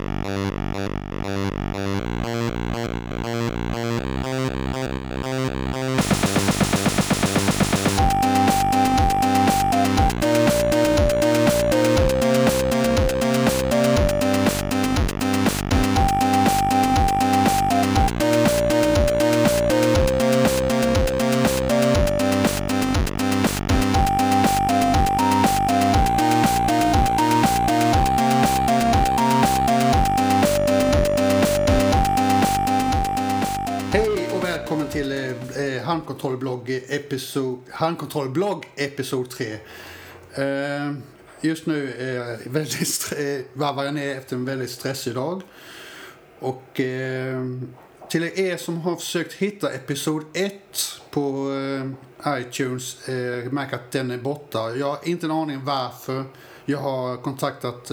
Mm-hmm. Handkontrollblogg episod, Handkontrollblogg episod 3. Eh, just nu är jag väldigt eh, varvar jag ner efter en väldigt stressig dag. Och eh, till er som har försökt hitta episod 1 på iTunes eh, märker att den är borta. Jag har inte en aning varför. Jag har kontaktat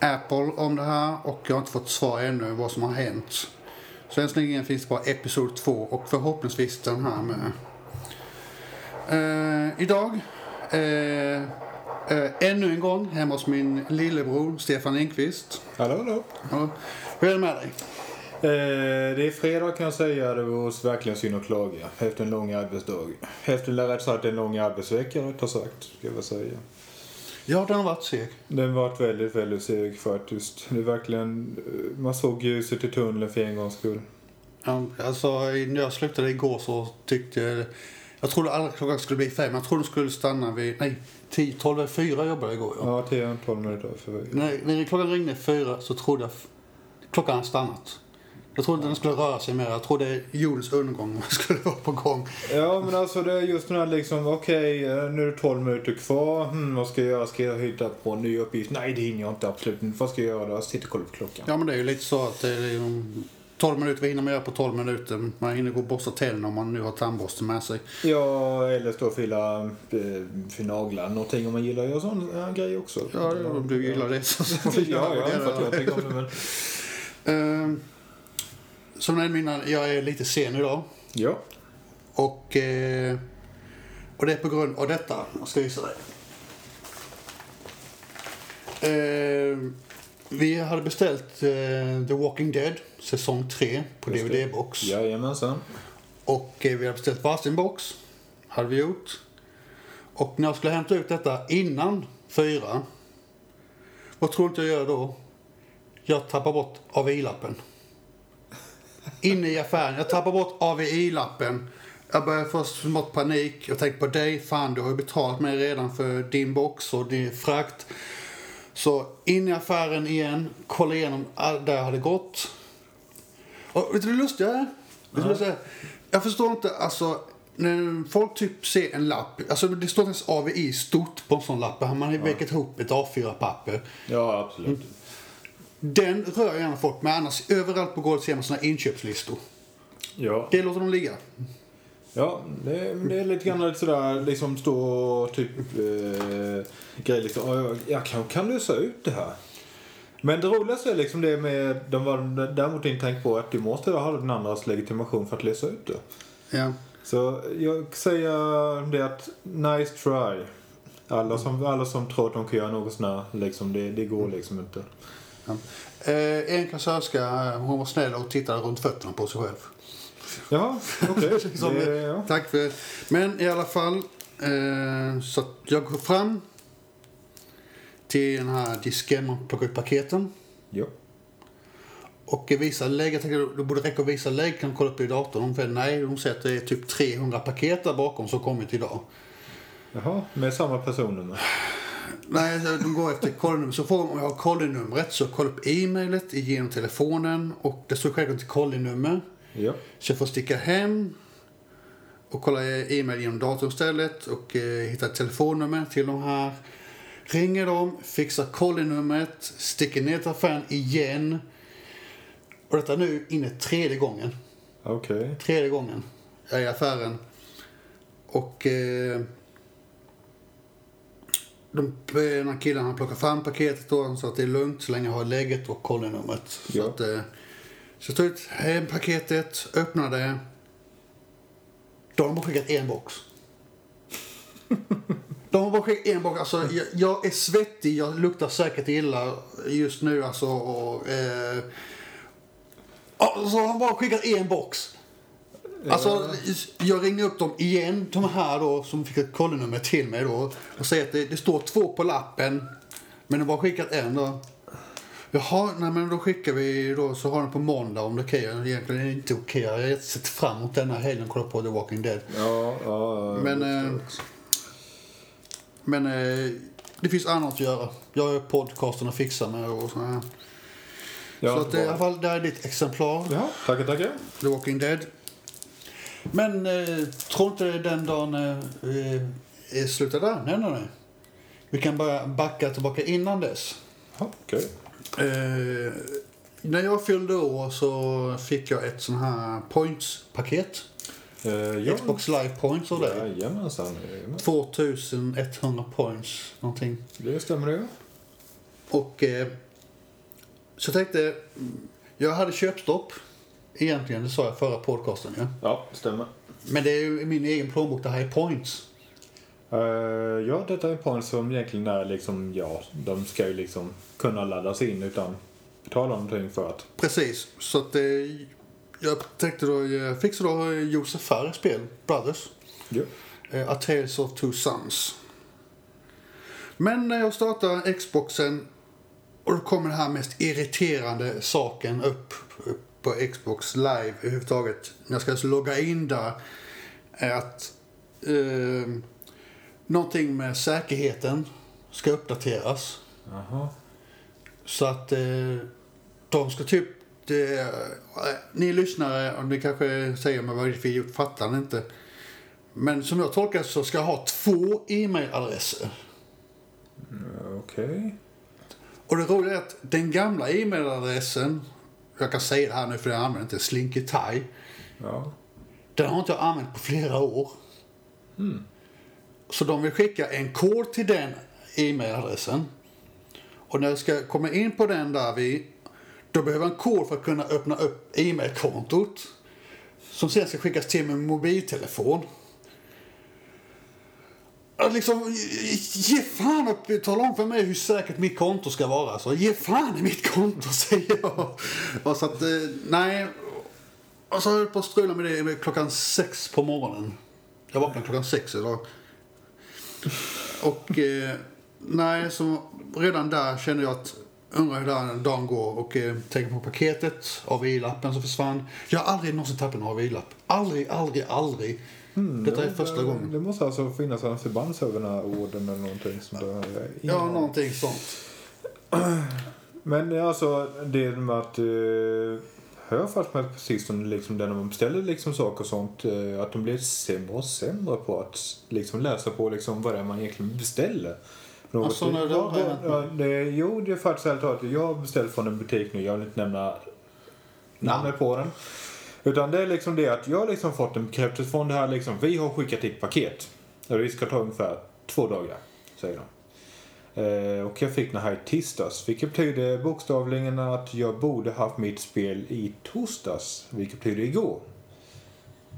Apple om det här och jag har inte fått svar ännu vad som har hänt. Så länge finns bara episod 2 och förhoppningsvis den här med. Eh, idag, eh, eh, ännu en gång hemma hos min lillebror Stefan Lindqvist. Hallå, hallå. Ja, hur är det med dig? Eh, det är fredag kan jag säga. Det var verkligen synd att klaga. Efter en lång arbetsdag. Efter rätt sagt en lång arbetsvecka rättare sagt. Ska jag säga. Ja, den har varit seg. Den varit väldigt, väldigt seg faktiskt. Det är verkligen... eh, Man såg ljuset i tunneln för en gångs skull. Ja, alltså, när jag slutade igår så tyckte jag... Jag trodde aldrig klockan skulle bli fem. Jag trodde den skulle stanna vid... Nej, 10, 12, eller 4 jobbade jag igår. Ja. Ja, 10-12 minuter för. När, när klockan ringde fyra så trodde jag... Klockan hade stannat. Jag trodde den skulle röra sig mer. Jag trodde jordens undergång skulle vara på gång. Ja, men alltså det är just den här liksom, okej, eh, nu är det 12 minuter kvar. Hmm, vad ska jag göra? Ska jag hitta på en ny uppgift? Nej, det hinner jag inte absolut inte. Vad ska jag göra då? Jag sitter och kollar på klockan. Ja men det är ju lite så att det är ju 12 minuter, vad hinner man göra på 12 minuter? Man hinner gå och borsta tänderna om man nu har tandborste med sig. Ja, eller stå och fylla eh, för naglar. Någonting om man gillar att göra sån äh, grej också. Ja, om du gillar det så får Ja, du göra ja, för att jag det. tycker om det. Men... Som ni minns, jag är lite sen idag. Ja. Och, eh, och det är på grund av detta. Jag ska visa dig. Ehm, vi hade beställt eh, The Walking Dead säsong 3 på. DVD-box. Jajamensan. Och eh, vi hade beställt varsin box. Hade vi gjort. Och när jag skulle hämta ut detta innan fyra. Vad tror du inte jag gör då? Jag tappar bort AVI-lappen. Inne i affären. Jag tappar bort AVI-lappen. Jag börjar få smått panik. Jag tänker på dig. Fan, du har ju betalat mig redan för din box och din frakt. Så in i affären igen. Kolla igenom där jag hade gått. Och vet du det lustiga är? Vet du jag förstår inte, alltså när folk typ ser en lapp, alltså det står inte ens AVI stort på en sån lapp, man har väckt ihop ett A4-papper. Ja, absolut. Den rör gärna folk med, annars överallt på golvet ser man såna inköpslistor. Ja. Det låter de ligga. Ja, det, det är lite grann sådär liksom stå typ eh, grejer liksom. Ja, jag, jag kan, kan lösa ut det här. Men det roligaste är liksom det med, de var däremot inte tänkt på att du måste ha den andras legitimation för att läsa ut det. Ja. Så jag säger det att nice try. Alla som, alla som tror att de kan göra något sånt här, liksom, det, det går liksom inte. Ja. Eh, en kassörska, eh, hon var snäll och tittade runt fötterna på sig själv. Jaha, okej. Som- Det- ja. Tack för Men i alla fall, eh, så jag går fram till den här disken och plockar ut paketen. ja. Och visa lägg, jag tänkte det borde räcka att visa lägg, kan kolla upp i datorn. För nej, de säger att det är typ 300 paket där bakom som kommit idag. Jaha, med samma personnummer. Nej, de går efter kollinummer. Så får de, om jag har kollinumret så kolla upp e-mailet genom telefonen och det står självklart till kollinummer. Ja. Så jag får sticka hem och kolla e-mail genom datorn istället och eh, hitta ett telefonnummer till de här. Ringer dem, fixar kollinumret, sticker ner till affären igen. Och detta nu inne tredje gången. Okej. Tredje gången jag är i affären. Och eh, de, den här killen han plockar fram paketet då, så att det är lugnt så länge jag har lägget och kollinumret. Så, Ja. att, eh, så jag tar ut hem paketet, öppnar det. Då har de bara skickat en box. De har bara skickat en box. Alltså, jag, jag är svettig, jag luktar säkert illa just nu. Alltså, och, eh, så har de bara skickat en box. Alltså, jag ringde upp dem igen, de här då, som fick ett kollenummer till mig då. Och säger att det, det står två på lappen, men de har skickat en då. Jaha, nej men då skickar vi då, så har de på måndag om det är okej. Egentligen är det inte okej. Jag har sett fram emot den här helgen och kollat på The Walking Dead. Ja, ja. Men, eh, men eh, det finns annat att göra. Jag har podcasten att fixa med och så här. ja, så att, i alla fall, där är ditt exemplar. Ja, tackar, tackar. The Walking Dead. Men eh, tror inte den dagen eh, är slutet där. Nej, nej, nej. Vi kan bara backa tillbaka innan dess. Okej. Eh, när jag fyllde år så fick jag ett sån här points-paket. Eh. Xbox Live Points av dig. Jajamensan. jajamän. 2100 points någonting. Det stämmer det. Och eh, så tänkte, jag hade köpstopp egentligen, det sa jag förra podcasten ja. Ja, stämmer. Men det är ju i min egen plånbok, det här är points. Eh, ja, detta är poäng som egentligen är liksom, ja, de ska ju liksom kunna laddas in utan betala någonting för att. Precis, så att eh, jag tänkte då, jag fick så då Josef Fares spel, Brothers. Ja. Eh, A Tales of Two Sons. Men när jag startar Xboxen och då kommer den här mest irriterande saken upp upp på Xbox live överhuvudtaget. När jag ska alltså logga in där är att eh, någonting med säkerheten ska uppdateras. Jaha. Så att eh, de ska typ... Det, eh, ni lyssnare, och ni kanske säger men vad är det för idiot, fattar ni inte? Men som jag tolkar så ska jag ha två e-mailadresser. Eh, Okej. Och det roliga är att den gamla e-mailadressen, jag kan säga det här nu för jag använder inte Slinky Tie, Ja. den har inte jag använt på flera år. Mm. Så de vill skicka en kod till den e-mailadressen. Och när jag ska komma in på den där vi, då behöver jag en kod för att kunna öppna upp e-mailkontot. Som sen ska skickas till min mobiltelefon. Att liksom, ge fan att tala om för mig hur säkert mitt konto ska vara. Alltså, ge fan i mitt konto, säger jag. Och så att, eh, nej. Och så höll jag på att strula med det klockan sex på morgonen. Jag vaknade klockan sex idag. Och eh, nej, så redan där kände jag att undrar hur den dagen går och eh, tänker på paketet, AVI-lappen som försvann. Jag har aldrig någonsin tappat en AVI-lapp. Aldrig, aldrig, aldrig. Detta är första det, gången. Det måste alltså finnas en förbannelse över den här orden eller någonting. Som det, Ja, någonting sånt. Men alltså det med att eh, jag fast med precis som liksom när man beställer liksom saker och sånt eh, att de blir sämre och sämre på att liksom läsa på liksom vad det är man egentligen beställer. Något- Alltså, när det ja, ja, det, Jo, det är faktiskt helt. Jag har beställt från en butik nu. Jag vill inte nämna namnet på den. Utan det är liksom det att jag har liksom fått en bekräftelse från det här liksom. Vi har skickat ditt paket. Och det ska ta ungefär två dagar, säger de. Eh, och jag fick den här i tisdags. Vilket betyder bokstavligen att jag borde haft mitt spel i torsdags. Vilket betyder igår.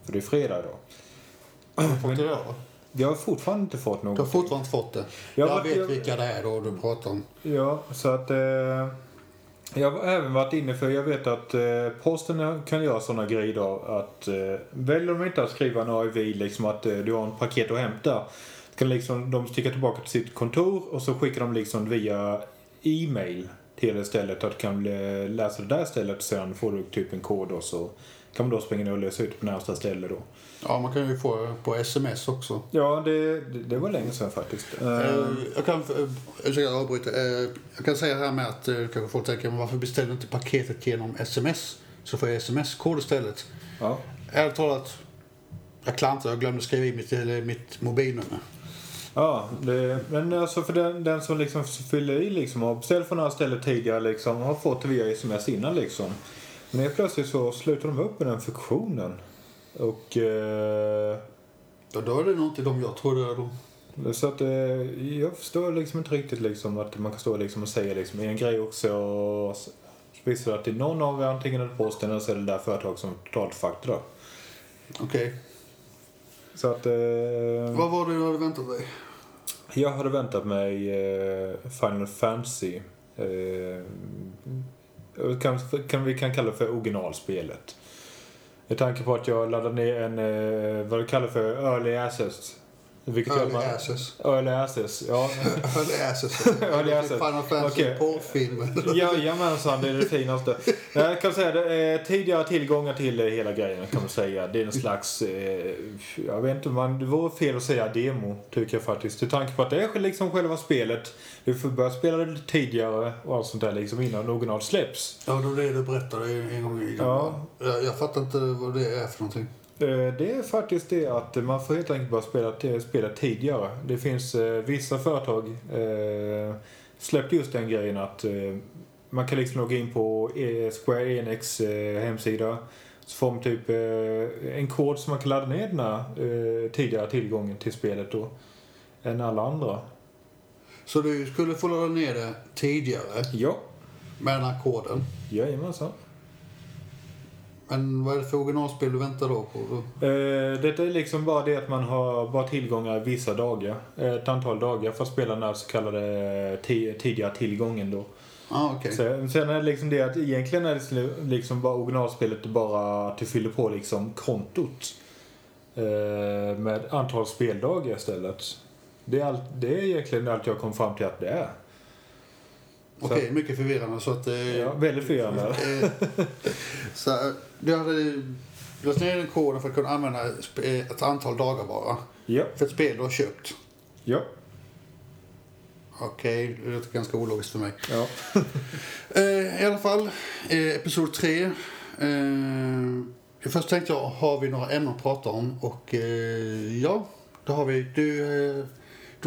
För det är fredag du fått det då? Jag har fortfarande inte fått något. Du har fortfarande inte fått det? Jag Jag, vet jag- vilka det är då du pratar om. Ja, så att... Eh, jag har även varit inne för jag vet att eh, posten kan göra sådana grejer då att eh, väljer de inte att skriva en AIV liksom att eh, du har en paket att hämta kan liksom de sticka tillbaka till sitt kontor och så skickar de liksom via e-mail till det stället att du kan eh, läsa det där stället och sen får du typ en kod och så kan man då springa ner och lösa ut på närmsta ställe då. Ja, man kan ju få på sms också. Ja, det, det, var länge sedan faktiskt. Eh, Jag kan, eh, ursäkta jag avbryter. Eh, Jag kan säga här med att kanske folk tänker, varför beställer du inte paketet genom sms? Så får jag sms-kod istället. ja. Ärligt talat, jag klantar, jag glömde skriva in mitt, mitt mobilnummer. Ja, det, men alltså för den, den som liksom fyller i liksom har beställt från här stället tidigare liksom har fått via sms innan liksom. Men helt plötsligt så slutar de upp med den funktionen. Och eh, Och då är det nog inte de jag trodde då. så att eh, jag förstår liksom inte riktigt liksom att man kan stå liksom och säga liksom en grej också och visar det att det är någon av er, antingen är det posten eller så är det där företag som totalt up. Okej. Så att... Eh, Vad var det du hade väntat dig? Jag hade väntat mig eh, Final Fantasy. Eh, kan, kan, vi kan kalla det för originalspelet. Med tanke på att jag laddade ner en, eh, vad du kallar för, early access. Vilket Early man- Access. Early access, ja. Early Access. Early Access. Final Fantasy Okej. porrfilmen. Jajamensan, det är det finaste. Jag kan säga det tidigare tillgångar till hela grejen kan man säga. Det är en slags, eh, jag vet inte, man, det vore fel att säga demo tycker jag faktiskt. Till tanke på att det är liksom själva spelet. Du får börja spela det lite tidigare och allt sånt där liksom innan original släpps. Ja, det var det du berättade en gång i Ja. jag, jag fattar inte vad det är för någonting. Eh, Det är faktiskt det att man får helt enkelt bara spela, spela tidigare. Det finns eh, vissa företag eh, släppt just den grejen att eh, man kan liksom logga in på eh, Square Enix eh, hemsida. Så får man typ eh, en kod som man kan ladda ner den här eh, tidigare tillgången till spelet då. Än alla andra. Så du skulle få ladda ner det tidigare Ja, med den här koden. jajamensan. Men vad är det för originalspel du väntar då på? Eh, detta är liksom bara det att man har bara tillgångar vissa dagar. Ett antal dagar för att spela den här så kallade ti- tidiga tillgången då. Ah, okej. Sen, sen är det liksom det att egentligen är det liksom bara originalspelet bara att du fyller på liksom kontot. Eh, med antal speldagar istället. Det är, allt, det är egentligen allt jag kom fram till att det är. Okej, mycket förvirrande så att... Eh, Ja, väldigt förvirrande. eh, så, eh, du hade lagt ner den koden för att kunna använda eh, ett antal dagar bara. Ja, För ett spel du har köpt. ja, Okej, det låter ganska ologiskt för mig. ja. Eh, I alla fall, eh, episod 3. Eh, först tänkte jag, har vi några ämnen att prata om? Och eh, ja, det har vi. Du, eh,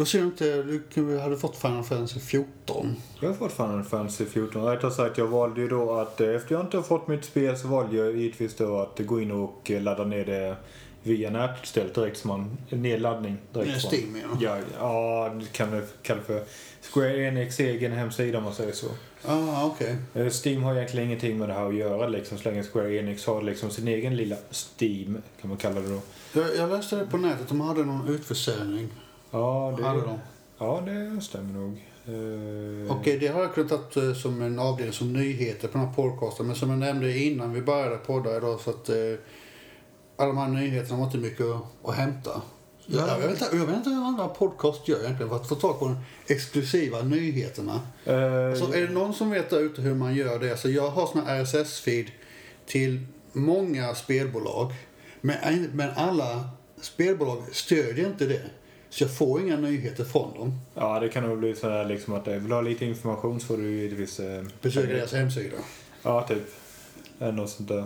då ser du inte, du hade fått Final Fantasy 14. Jag har fått Final Fantasy 14. Rättare sagt, jag valde ju då att eh, efter jag inte har fått mitt spel så valde jag givetvis då att gå in och eh, ladda ner det via nätet istället direkt som man, nedladdning direkt Med från- Steam, ja. Ja, ja, det kan du kalla för Square Enix egen hemsida om man säger så. Ah, okej. Eh, Steam har egentligen ingenting med det här att göra liksom, så länge Square Enix har liksom sin egen lilla Steam, kan man kalla det då. Jag, jag läste det på nätet, de hade någon utförsäljning. Ja, det, Hade de. ja, det stämmer nog. Eh, Och det har jag kunnat ta eh, som en avdelning som nyheter på den här podcasten. Men som jag nämnde innan vi började podda idag så att eh, alla de här nyheterna var inte mycket att, att hämta. Ja. Jag, vet, inte- jag vet inte hur andra podcast gör egentligen för att få tag på de exklusiva nyheterna. eh, Så är det någon som vet där ute hur man gör det? Så jag har såna RSS-feed till många spelbolag. Men, men alla spelbolag stödjer inte det. Så jag får inga nyheter från dem. Ja, det kan nog bli sådär liksom att eh, vill du ha lite information så får du givetvis... Eh, Besöker deras hemsida. Ja, typ. Eller något sånt där.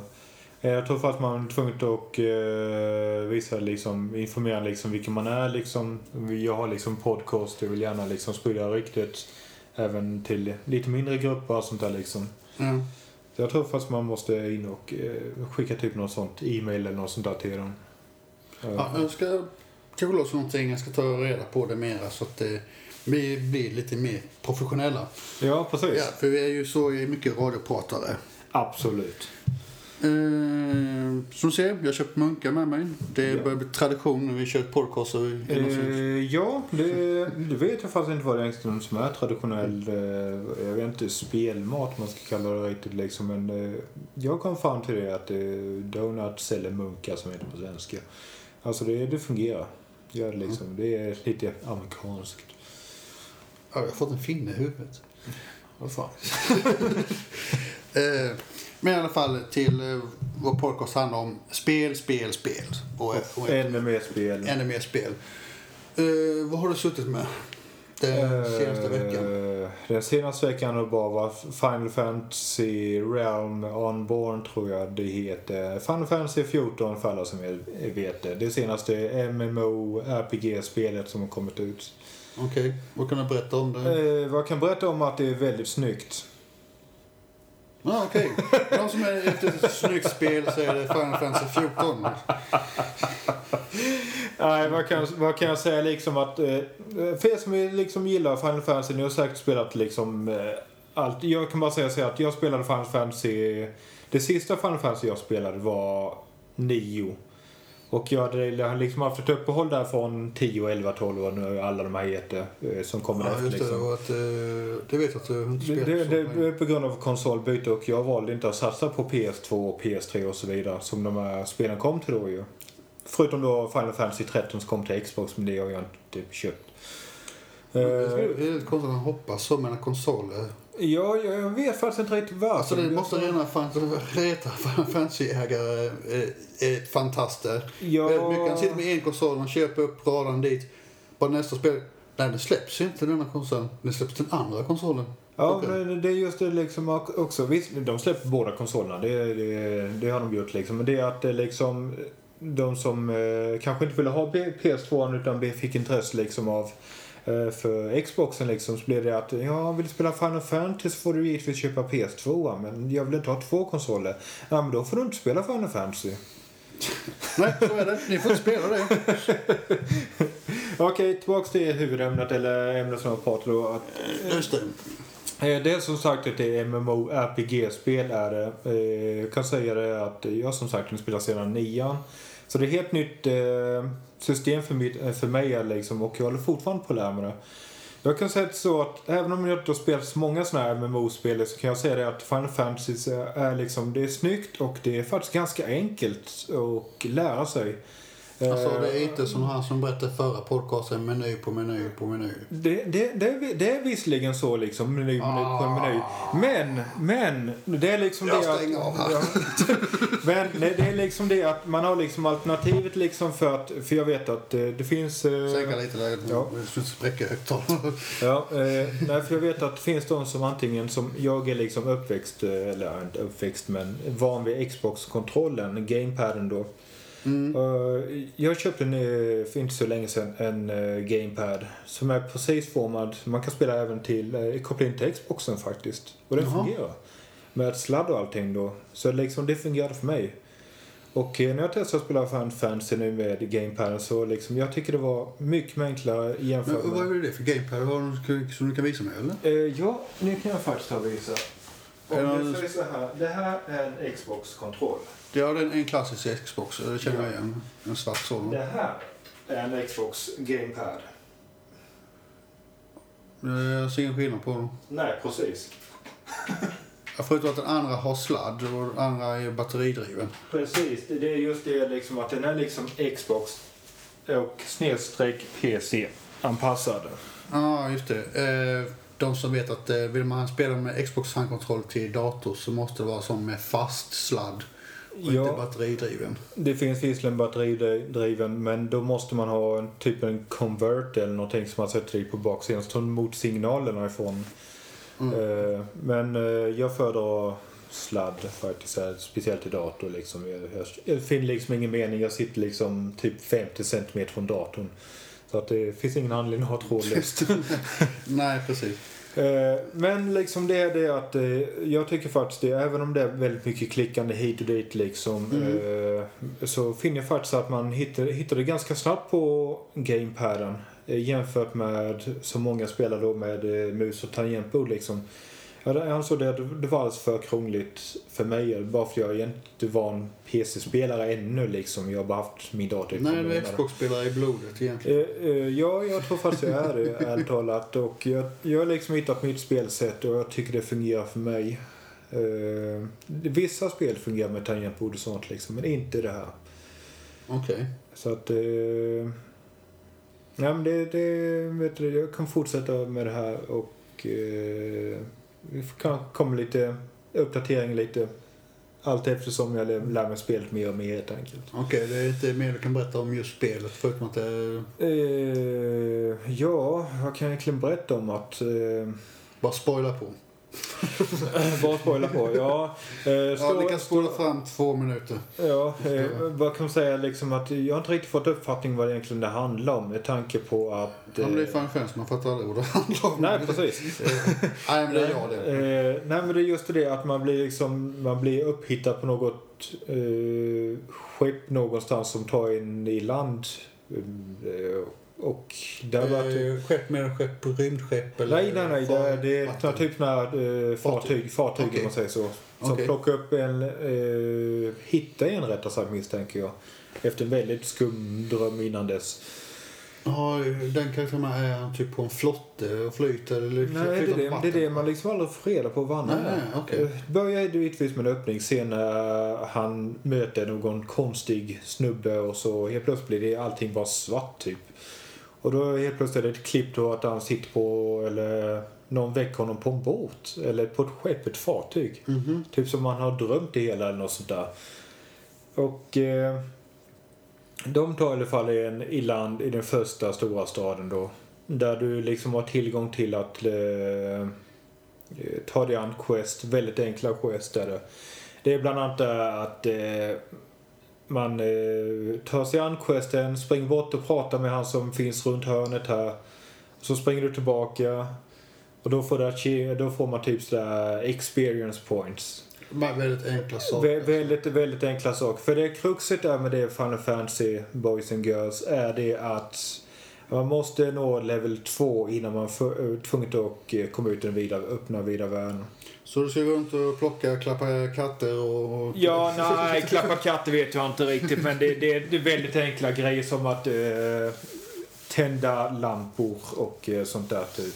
Eh, Jag tror faktiskt man är tvungen att eh, visa liksom, informera liksom vilka man är liksom. Jag har liksom podcast, jag vill gärna liksom sprida ryktet även till lite mindre grupper och sånt där liksom. Så jag tror faktiskt man måste in och eh, skicka typ något sånt e-mail eller något sånt där till dem. Eh, Ja, jag ska kolla oss någonting. Jag ska ta reda på det mera så att det, vi blir lite mer professionella. ja, precis. Ja, för vi är ju så mycket radiopratare. Absolut. Eh, som du ser, jag har köpt munkar med mig. Det Ja. börjar bli tradition när vi kör podcast. Och Eh, ja, det, det vet jag faktiskt inte vad det är som är traditionell, eh, jag vet inte, spelmat man ska kalla det riktigt liksom. Men eh, jag kom fram till det att eh, Donuts eller munkar som heter på svenska. Alltså det, det fungerar. Gör det liksom. Det är lite amerikanskt. Ja, jag har fått en finne i huvudet. Vad fan. eh, men i alla fall till eh, vår podcast handlar om spel, spel, spel. Och, och Ännu mer spel. ännu mer spel. Eh, vad har du suttit med den senaste veckan? Eh, Den senaste veckan har bara varit Final Fantasy Realm Unborn tror jag det heter. Final Fantasy 14 för alla som vet det. Det senaste MMO RPG-spelet som har kommit ut. Okej, vad kan du berätta om det? Eh, vad kan berätta om att det är väldigt snyggt. Ja, okej. De som är efter ett snyggt spel så är det Final Fantasy 14. Nej, vad kan, vad kan jag säga liksom att... Eh, för er som liksom gillar Final Fantasy, ni har säkert spelat liksom eh, allt. Jag kan bara säga så att jag spelade Final Fantasy... Det sista Final Fantasy jag spelade var 9. Och jag hade liksom haft ett uppehåll där från 10, 11, 12 och nu alla de här heter eh, som kommer Ja, efter. just det. Liksom. Och att, det vet jag att du inte Det, spelar det, det länge. är på grund av konsolbyte och jag valde inte att satsa på PS2 och PS3 och så vidare som de här spelen kom till då ju. Förutom då Final Fantasy 13 som kom till Xbox men det har jag inte typ köpt. Det Eh, är lite konstigt att man hoppas så mellan konsoler. ja, jag vet faktiskt inte riktigt varför. Alltså det måste rena reta Final Fantasy-ägare eh, eh, fantaster. Ja, Väldigt mycket. Han sitter med en konsol, han köper upp raden dit. Bara nästa spel. Nej, det släpps inte denna konsolen. Den släpps den andra konsolen. Ja, Okej. men det är just det liksom också. Visst, de släpper båda konsolerna. Det, det, det har de gjort liksom. Men det är att det liksom de som eh, kanske inte ville ha P- PS2 utan fick intresse liksom av eh, för Xboxen liksom så blev det att ja, vill du spela Final Fantasy så får du givetvis köpa PS2 men jag vill inte ha två konsoler. Ja, men då får du inte spela Final Fantasy. Nej, så är det. Ni får inte spela det. Okej, tillbaks till huvudämnet eller ämnet som jag pratade om. Att Just det. Eh, det är som sagt ett MMO-RPG-spel är det. Eh, jag kan säga det att jag som sagt nu spelar sedan nian. Så det är ett helt nytt eh, system för, mitt, för mig liksom, och jag håller fortfarande på att lära mig det. Jag kan säga så att även om jag inte har spelat så många sådana här MMO-spel så kan jag säga det att Final Fantasy är liksom, det är snyggt och det är faktiskt ganska enkelt att lära sig. Alltså Eh, det är inte som han som berättade förra podcasten, meny på meny på meny. Det, det, det, är, det är visserligen så liksom, meny, meny på meny. Men, men, det är liksom Jag det att... stänger av här. Men det, det är liksom det att man har liksom alternativet liksom för att, för jag vet att eh, det finns... eh, Sänka lite där. Ja. Spräcka högtalaren. Ja, eh, nej, för jag vet att det finns de som antingen som, jag är liksom uppväxt, eller inte uppväxt men van vid Xbox-kontrollen, gamepaden då. Mm. Eh, jag köpte eh, för inte så länge sedan en eh, gamepad som är precis formad. Man kan spela även till, uh, koppla in till Xboxen faktiskt. Och den Jaha. fungerar. Med sladd och allting då. Så liksom det fungerade för mig. Och eh, när jag testade att spela Final Fantasy nu med gamepaden så liksom, jag tycker det var mycket mycket jämfört Men vad med... är det för gamepad? Har du som du kan visa mig eller? Eh, ja, nu kan jag faktiskt ta och visa. Är det så här, det här är en Xbox-kontroll. Det är en klassisk Xbox. Det känner jag Ja. igen. En svart sådan. Det här är en Xbox gamepad. Jag ser ingen skillnad på dem. Nej, precis. Jag förutom att den andra har sladd och den andra är batteridriven. Precis, det är just det liksom att den är liksom Xbox och snedstreck PC anpassad. Ja, just det. Eh, De som vet att eh, vill man spela med Xbox handkontroll till dator så måste det vara som med fast sladd och inte Ja, batteridriven. det finns visserligen batteridriven men då måste man ha en typ en convert eller någonting som man sätter i på baksidan så tar emot signalerna ifrån. Mm. Eh, Men eh, jag föredrar sladd faktiskt, speciellt i dator liksom. Jag, jag, jag finner liksom ingen mening, jag sitter liksom typ 50 cm från datorn. Så att det finns ingen anledning att ha trådlöst. Nej, precis. Eh, Men liksom det är det att eh, jag tycker faktiskt det, även om det är väldigt mycket klickande hit och dit liksom, Mm. eh, så finner jag faktiskt att man hittar, hittar det ganska snabbt på gamepaden jämfört med så många spelar då med mus och tangentbord liksom. Jag ansåg det, det var alldeles för krångligt för mig, bara för jag är inte van PC-spelare ännu liksom. Jag har bara haft min dator Nej, det är. Xbox-spelare i blodet egentligen. Eh, eh, ja, jag tror faktiskt jag är det, ärligt talat. Och jag, jag har liksom hittat mitt spelsätt och jag tycker det fungerar för mig. Eh, vissa spel fungerar med tangentbord och sånt liksom, men inte det här. Okej. Så att... Nej, men det, det, vet du, jag kan fortsätta med det här och kan komma lite uppdatering lite allt eftersom jag lär mig spelet mer och mer helt enkelt. Okej, det är inte mer du kan berätta om just spelet förutom att det. Eh, ja, vad kan jag egentligen berätta om att... Eh, Bara spoila på. Bara spoila på. Ja, eh, Ja, ni kan spola fram två minuter. Ja, eh, vad kan man säga liksom att jag har inte riktigt fått uppfattning vad det egentligen det handlar om med tanke på att... Ja, men det är eh, fan fans, man fattar aldrig vad det handlar om. Nej, precis. Eh, Nej, men det är jag det. Eh, nej, men det är just det att man blir liksom, man blir upphittad på något eh, skepp någonstans som tar in i land. Eh, och där var det... Eh, Skepp med skepp, rymdskepp eller? Nej, nej, nej. Det är, det är vatten. typ såna här eh, fartyg, fartyg Okej. om man säger så. Som Okej. plockar upp en, eh, hittar en rättare sagt misstänker jag. Efter en väldigt skum dröm innan dess. Ja, den karaktären är han typ på en flotte och flyter eller Nej, det är flyter på det, det, är det man liksom aldrig får reda på vad han är. okej. Eh, Börjar givetvis med en öppning, sen när han möter någon konstig snubbe och så helt plötsligt blir det allting bara svart typ. Och då helt plötsligt är det ett klipp då att han sitter på, eller någon väcker honom på en båt. Eller på ett skepp, ett fartyg. Mhm. Typ som man har drömt det hela eller något sånt där. Och eh, de tar i alla fall en i land i den första stora staden då. Där du liksom har tillgång till att eh, ta dig an quest, väldigt enkla quest är det. Det är bland annat att eh, man eh, tar sig an questen, springer bort och pratar med han som finns runt hörnet här. Så springer du tillbaka och då får, du, då får man typ sådär experience points. Bara väldigt enkla saker. Vä väldigt, väldigt enkla saker. För det kruxet är med det Final Fantasy Boys and Girls är det att man måste nå level 2 innan man är tvunget att eh, komma ut i den vida, öppna vida världen. Så du ska gå runt och plocka, klappa katter och... Ja, nej, klappa katter vet jag inte riktigt. Men det, det, det är väldigt enkla grejer som att eh, tända lampor och eh, sånt där typ.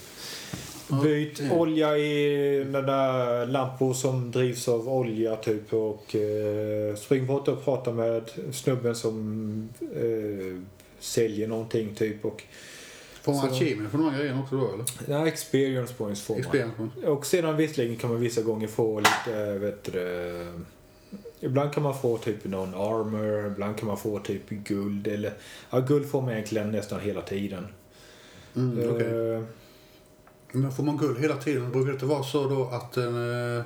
Byt Ja. olja i den där lampor som drivs av olja typ och eh, spring bort och prata med snubben som eh, säljer någonting typ och Får man achievement för de här grejerna också då eller? ja, experience points får man. Experience points. Och sedan visserligen kan man vissa gånger få lite, eh, vet du, det, Ibland kan man få typ någon armor, ibland kan man få typ guld eller... Ja, guld får man egentligen nästan hela tiden. Mm, okej. Eh, Men får man guld hela tiden, brukar det inte vara så då att eh,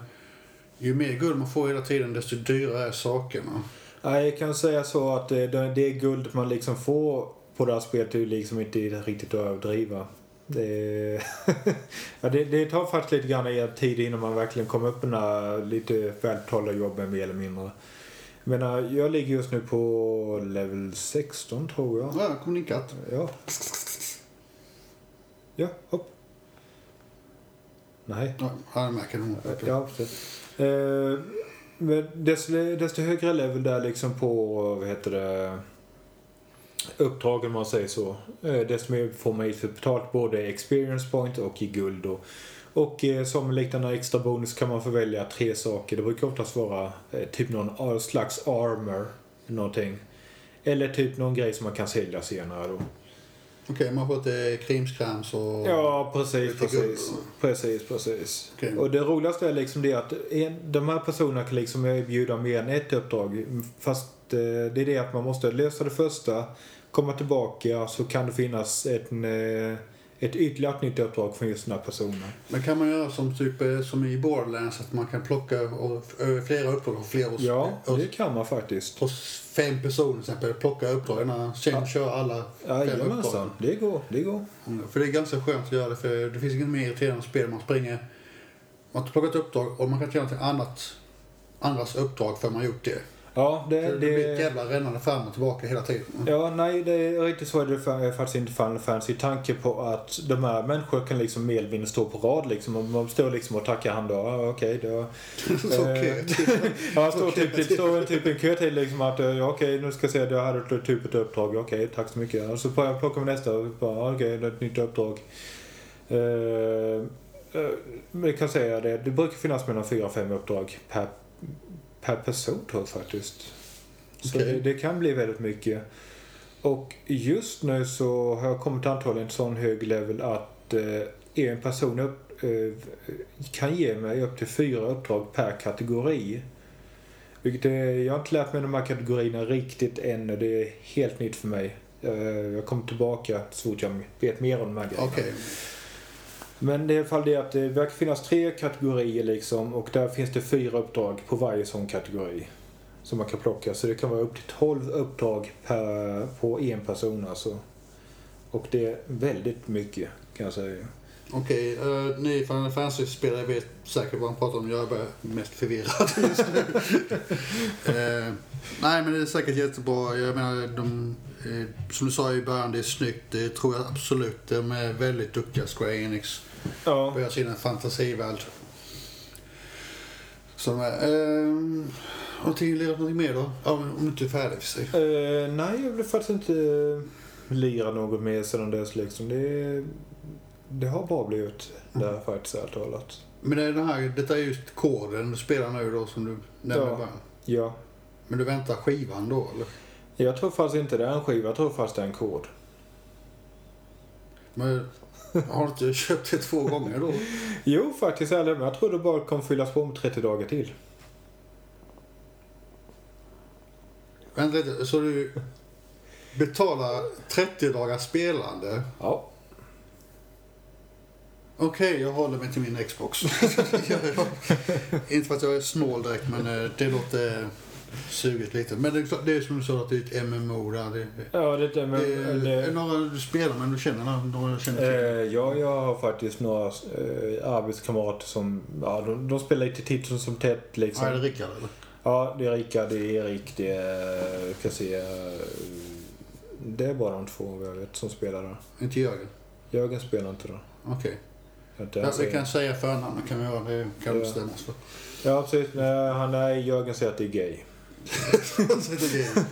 ju mer guld man får hela tiden desto dyrare är sakerna? Nej, jag kan säga så att eh, det, det guld man liksom får på det här spelet är ju liksom inte riktigt att överdriva. Det, ja, det, det tar faktiskt lite grann tid innan man verkligen kommer upp den här lite välbetalda jobben mer eller mindre. Jag menar, jag ligger just nu på level 16 tror jag. Ja, kom din katt. Ja. Ja, hopp. Nej. Ja, jag märker nog. Ja, precis. Eh, men desto, desto högre level där liksom på, vad heter det, uppdragen om man säger så. Eh, desto mer får man för betalt både experience point och i guld. Och, och eh, som liknande extra bonus kan man få välja tre saker. Det brukar oftast vara eh, typ någon slags armor, någonting. Eller typ någon grej som man kan sälja senare då. Okej, man har fått eh, krimskrams och... Ja, precis, Lite precis. Precis, precis. Okej. Och det roligaste är liksom det att en, de här personerna kan liksom erbjuda mer än ett uppdrag. Fast det är det att man måste lösa det första, komma tillbaka så kan det finnas ett, eh, ett ytterligare nytt uppdrag från just den här personen. Men kan man göra som typ eh, som i Borderlands att man kan plocka över flera uppdrag och flera hos, Ja, hos, det kan man faktiskt. hos fem personer till exempel. Plocka uppdragen, sen köra alla fem uppdrag. Jajamensan, det går, det går. Mm, För det är ganska skönt att göra det för det finns inget mer irriterande spel man springer. Man har plockat uppdrag och man kan inte göra till annat andras uppdrag för man gjort det. Ja, det, Det, det blir ett jävla rännande fram och tillbaka hela tiden. Ja, nej, det är riktigt så är det fa- faktiskt inte Final Fantasy. Tanke på att de här människorna kan liksom mer eller mindre stå på rad liksom. Och man står liksom och tackar hand då. Ja, okej, då. Så Eh, kreativt. Ja, står typ, det står typ en kö till liksom att ja, okej, nu ska jag se, du hade ett typ ett uppdrag. Okej, tack så mycket. Och så får jag plocka med nästa och bara, okej, är ett nytt uppdrag. Eh, eh, men jag kan säga det, det brukar finnas mellan fyra och fem uppdrag per, per person tror jag faktiskt. Så Okej. det, det kan bli väldigt mycket. Och just nu så har jag kommit antagligen till sån hög level att eh, en person upp, eh, kan ge mig upp till fyra uppdrag per kategori. Vilket är, jag har inte lärt mig de här kategorierna riktigt än och det är helt nytt för mig. Eh, jag kommer tillbaka så fort jag vet mer om de här grejerna. Okej. Men det är i alla fall det att det verkar finnas tre kategorier liksom och där finns det fyra uppdrag på varje sån kategori. Som man kan plocka. Så det kan vara upp till 12 uppdrag per, på en person alltså. Och det är väldigt mycket kan jag säga. Okej, eh, ni Final Fantasy-spelare vet säkert vad han pratar om. Jag är bara mest förvirrad just nu. Eh, nej, men det är säkert jättebra. Jag menar, de, eh, som du sa i början, det är snyggt. Det tror jag absolut. De är väldigt duktiga, Square Enix. Ja. Göra sin fantasivärld. Som är, eh, Har du lirat någonting mer då? Ja, om du inte är färdig för sig. Eh, nej, jag vill faktiskt inte uh, lira något mer sedan dess liksom. Det, det har bara blivit Mm. där faktiskt, helt och hållet. Men det är den här, detta är just koden du spelar nu då som du nämnde Ja. bara. Ja. Men du väntar skivan då eller? Jag tror faktiskt inte det är en skiva, jag tror faktiskt det är en kod. Men har du inte köpt det två gånger då? Jo, faktiskt. Eller, jag tror det bara kommer fyllas på med 30 dagar till. Vänta lite, så du betalar 30 dagars spelande? Ja. Okej, jag håller mig till min Xbox. Inte för att jag är snål direkt, men eh, det låter sugigt lite. Men det är, det är som du sa, att det är ett MMO där. Det, Ja, det, det, men, det, är det, några du spelar, men du känner några, du känner till. Eh, ja, jag har faktiskt några eh, arbetskamrater som ja, de, de spelar lite titt som- som tätt. Liksom. Ja, är det Rickard eller? Ja, det är Rickard, det är Erik, det är... Ska se, eh, det är bara de två jag vet som spelar där. Inte Jörgen? Jörgen spelar inte där. Okej. Ja, ens vi kan säga förnamn, kan vi göra. Det kan Ja. bestämma oss för. Ja, precis. Han är, Jörgen säger att det är gay. Det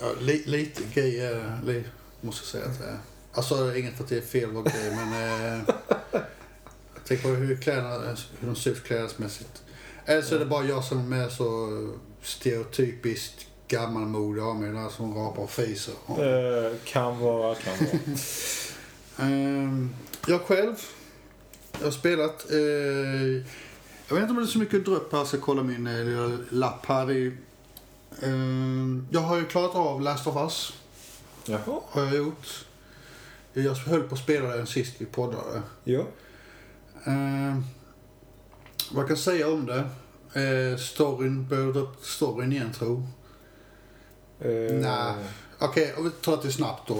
ja, li, lite gay är, li, måste jag säga att det är. Alltså inget att det är fel vara gay men eh, tänk på hur, kläderna, hur de ser ut klädesmässigt. Eller så är det bara jag som är så stereotypiskt gammalmodig av mig där som rapar fiser. Eh, kan vara, kan vara. Ehm, jag själv, jag har spelat. eh, jag vet inte om det är så mycket att dra upp här. Jag ska kolla min eh, lilla lapp här. Är, ehm, jag har ju klarat av Last of Us. Jaha. Har jag gjort. Jag höll på att spela den sist vi poddade. Ja. Ehm, vad jag kan säga om det? Uh, storyn, behöver du dra upp storyn igen tro? Eh, Nej. Okej, om vi tar det snabbt då.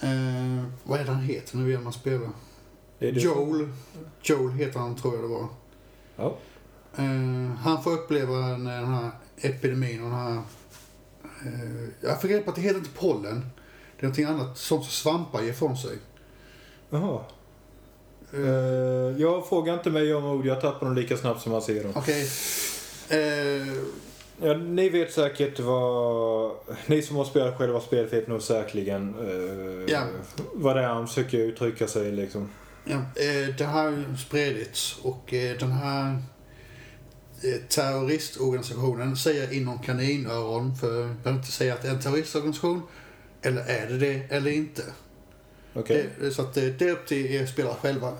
Eh, vad är det han heter nu igen man spelar? Joel. Joel heter han tror jag det var. Ja. Eh, han får uppleva den, den här epidemin och den här... Uh, jag fick reda på att det heter inte pollen. Det är någonting annat, sånt som svampar ger ifrån sig. Jaha. Eh, Eh, jag frågar inte mig om ord, jag tappar dem lika snabbt som man ser dem. Okej. Eh, Ja, ni vet säkert vad... Ni som har spelat själva spelet vet nog säkerligen eh, Ja. vad det är han försöker uttrycka sig liksom. Ja, eh, det här har spridits och eh, den här eh, terroristorganisationen säger inom kaninöron för jag behöver inte säga att det är en terroristorganisation. Eller är det det eller inte? Okej. Det, så att det, det är upp till er spelare själva.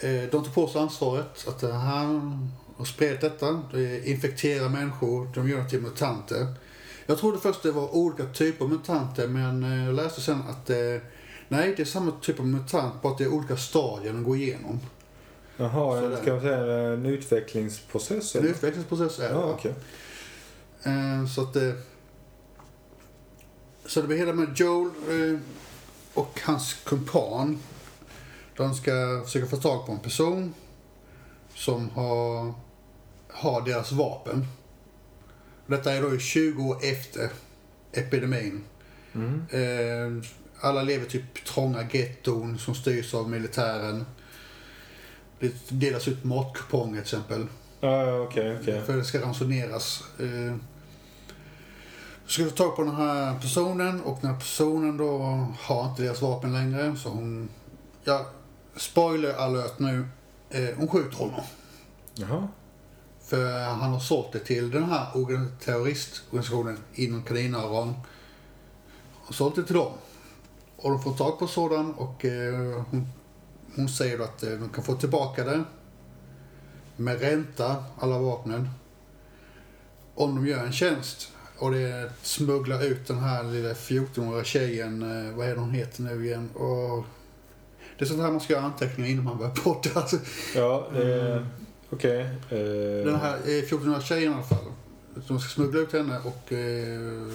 De tar på sig ansvaret att eh, han har spridit detta. Det infekterar människor, de gör dem till mutanter. Jag trodde först det var olika typer av mutanter men jag läste sen att nej, det är samma typ av mutant bara att det är olika stadier de går igenom. Jaha, en, ska man säga en utvecklingsprocess? En eller? utvecklingsprocess är det. Ja, okej. Eh, Så att eh, Så det blir hela med Joel eh, och hans kumpan. De ska försöka få tag på en person som har, har deras vapen. Detta är då 20 år efter epidemin. Mm. Eh, alla lever typ trånga getton som styrs av militären. Det delas ut matkuponger till exempel. Ja, ja, okej, okej. För det ska ransoneras. Eh, ska få tag på den här personen och den här personen då har inte deras vapen längre. Så hon, ja, spoiler alert nu. Eh, hon skjuter honom. Jaha. För han har sålt det till den här organ- terroristorganisationen inom kaninöron. Och sålt det till dem. Och de får tag på sådan och eh, hon, hon säger att eh, de kan få tillbaka det. Med ränta, alla vapnen. Om de gör en tjänst. Och det är att smuggla ut den här lilla 14-åriga tjejen. Eh, vad är hon heter nu igen? Och det är sånt här man ska göra anteckningar innan man börjar podda. Alltså, Ja. Mm. Okej. eh, Den här eh, 14-åriga tjejen i alla fall. De ska smuggla ut henne och eh,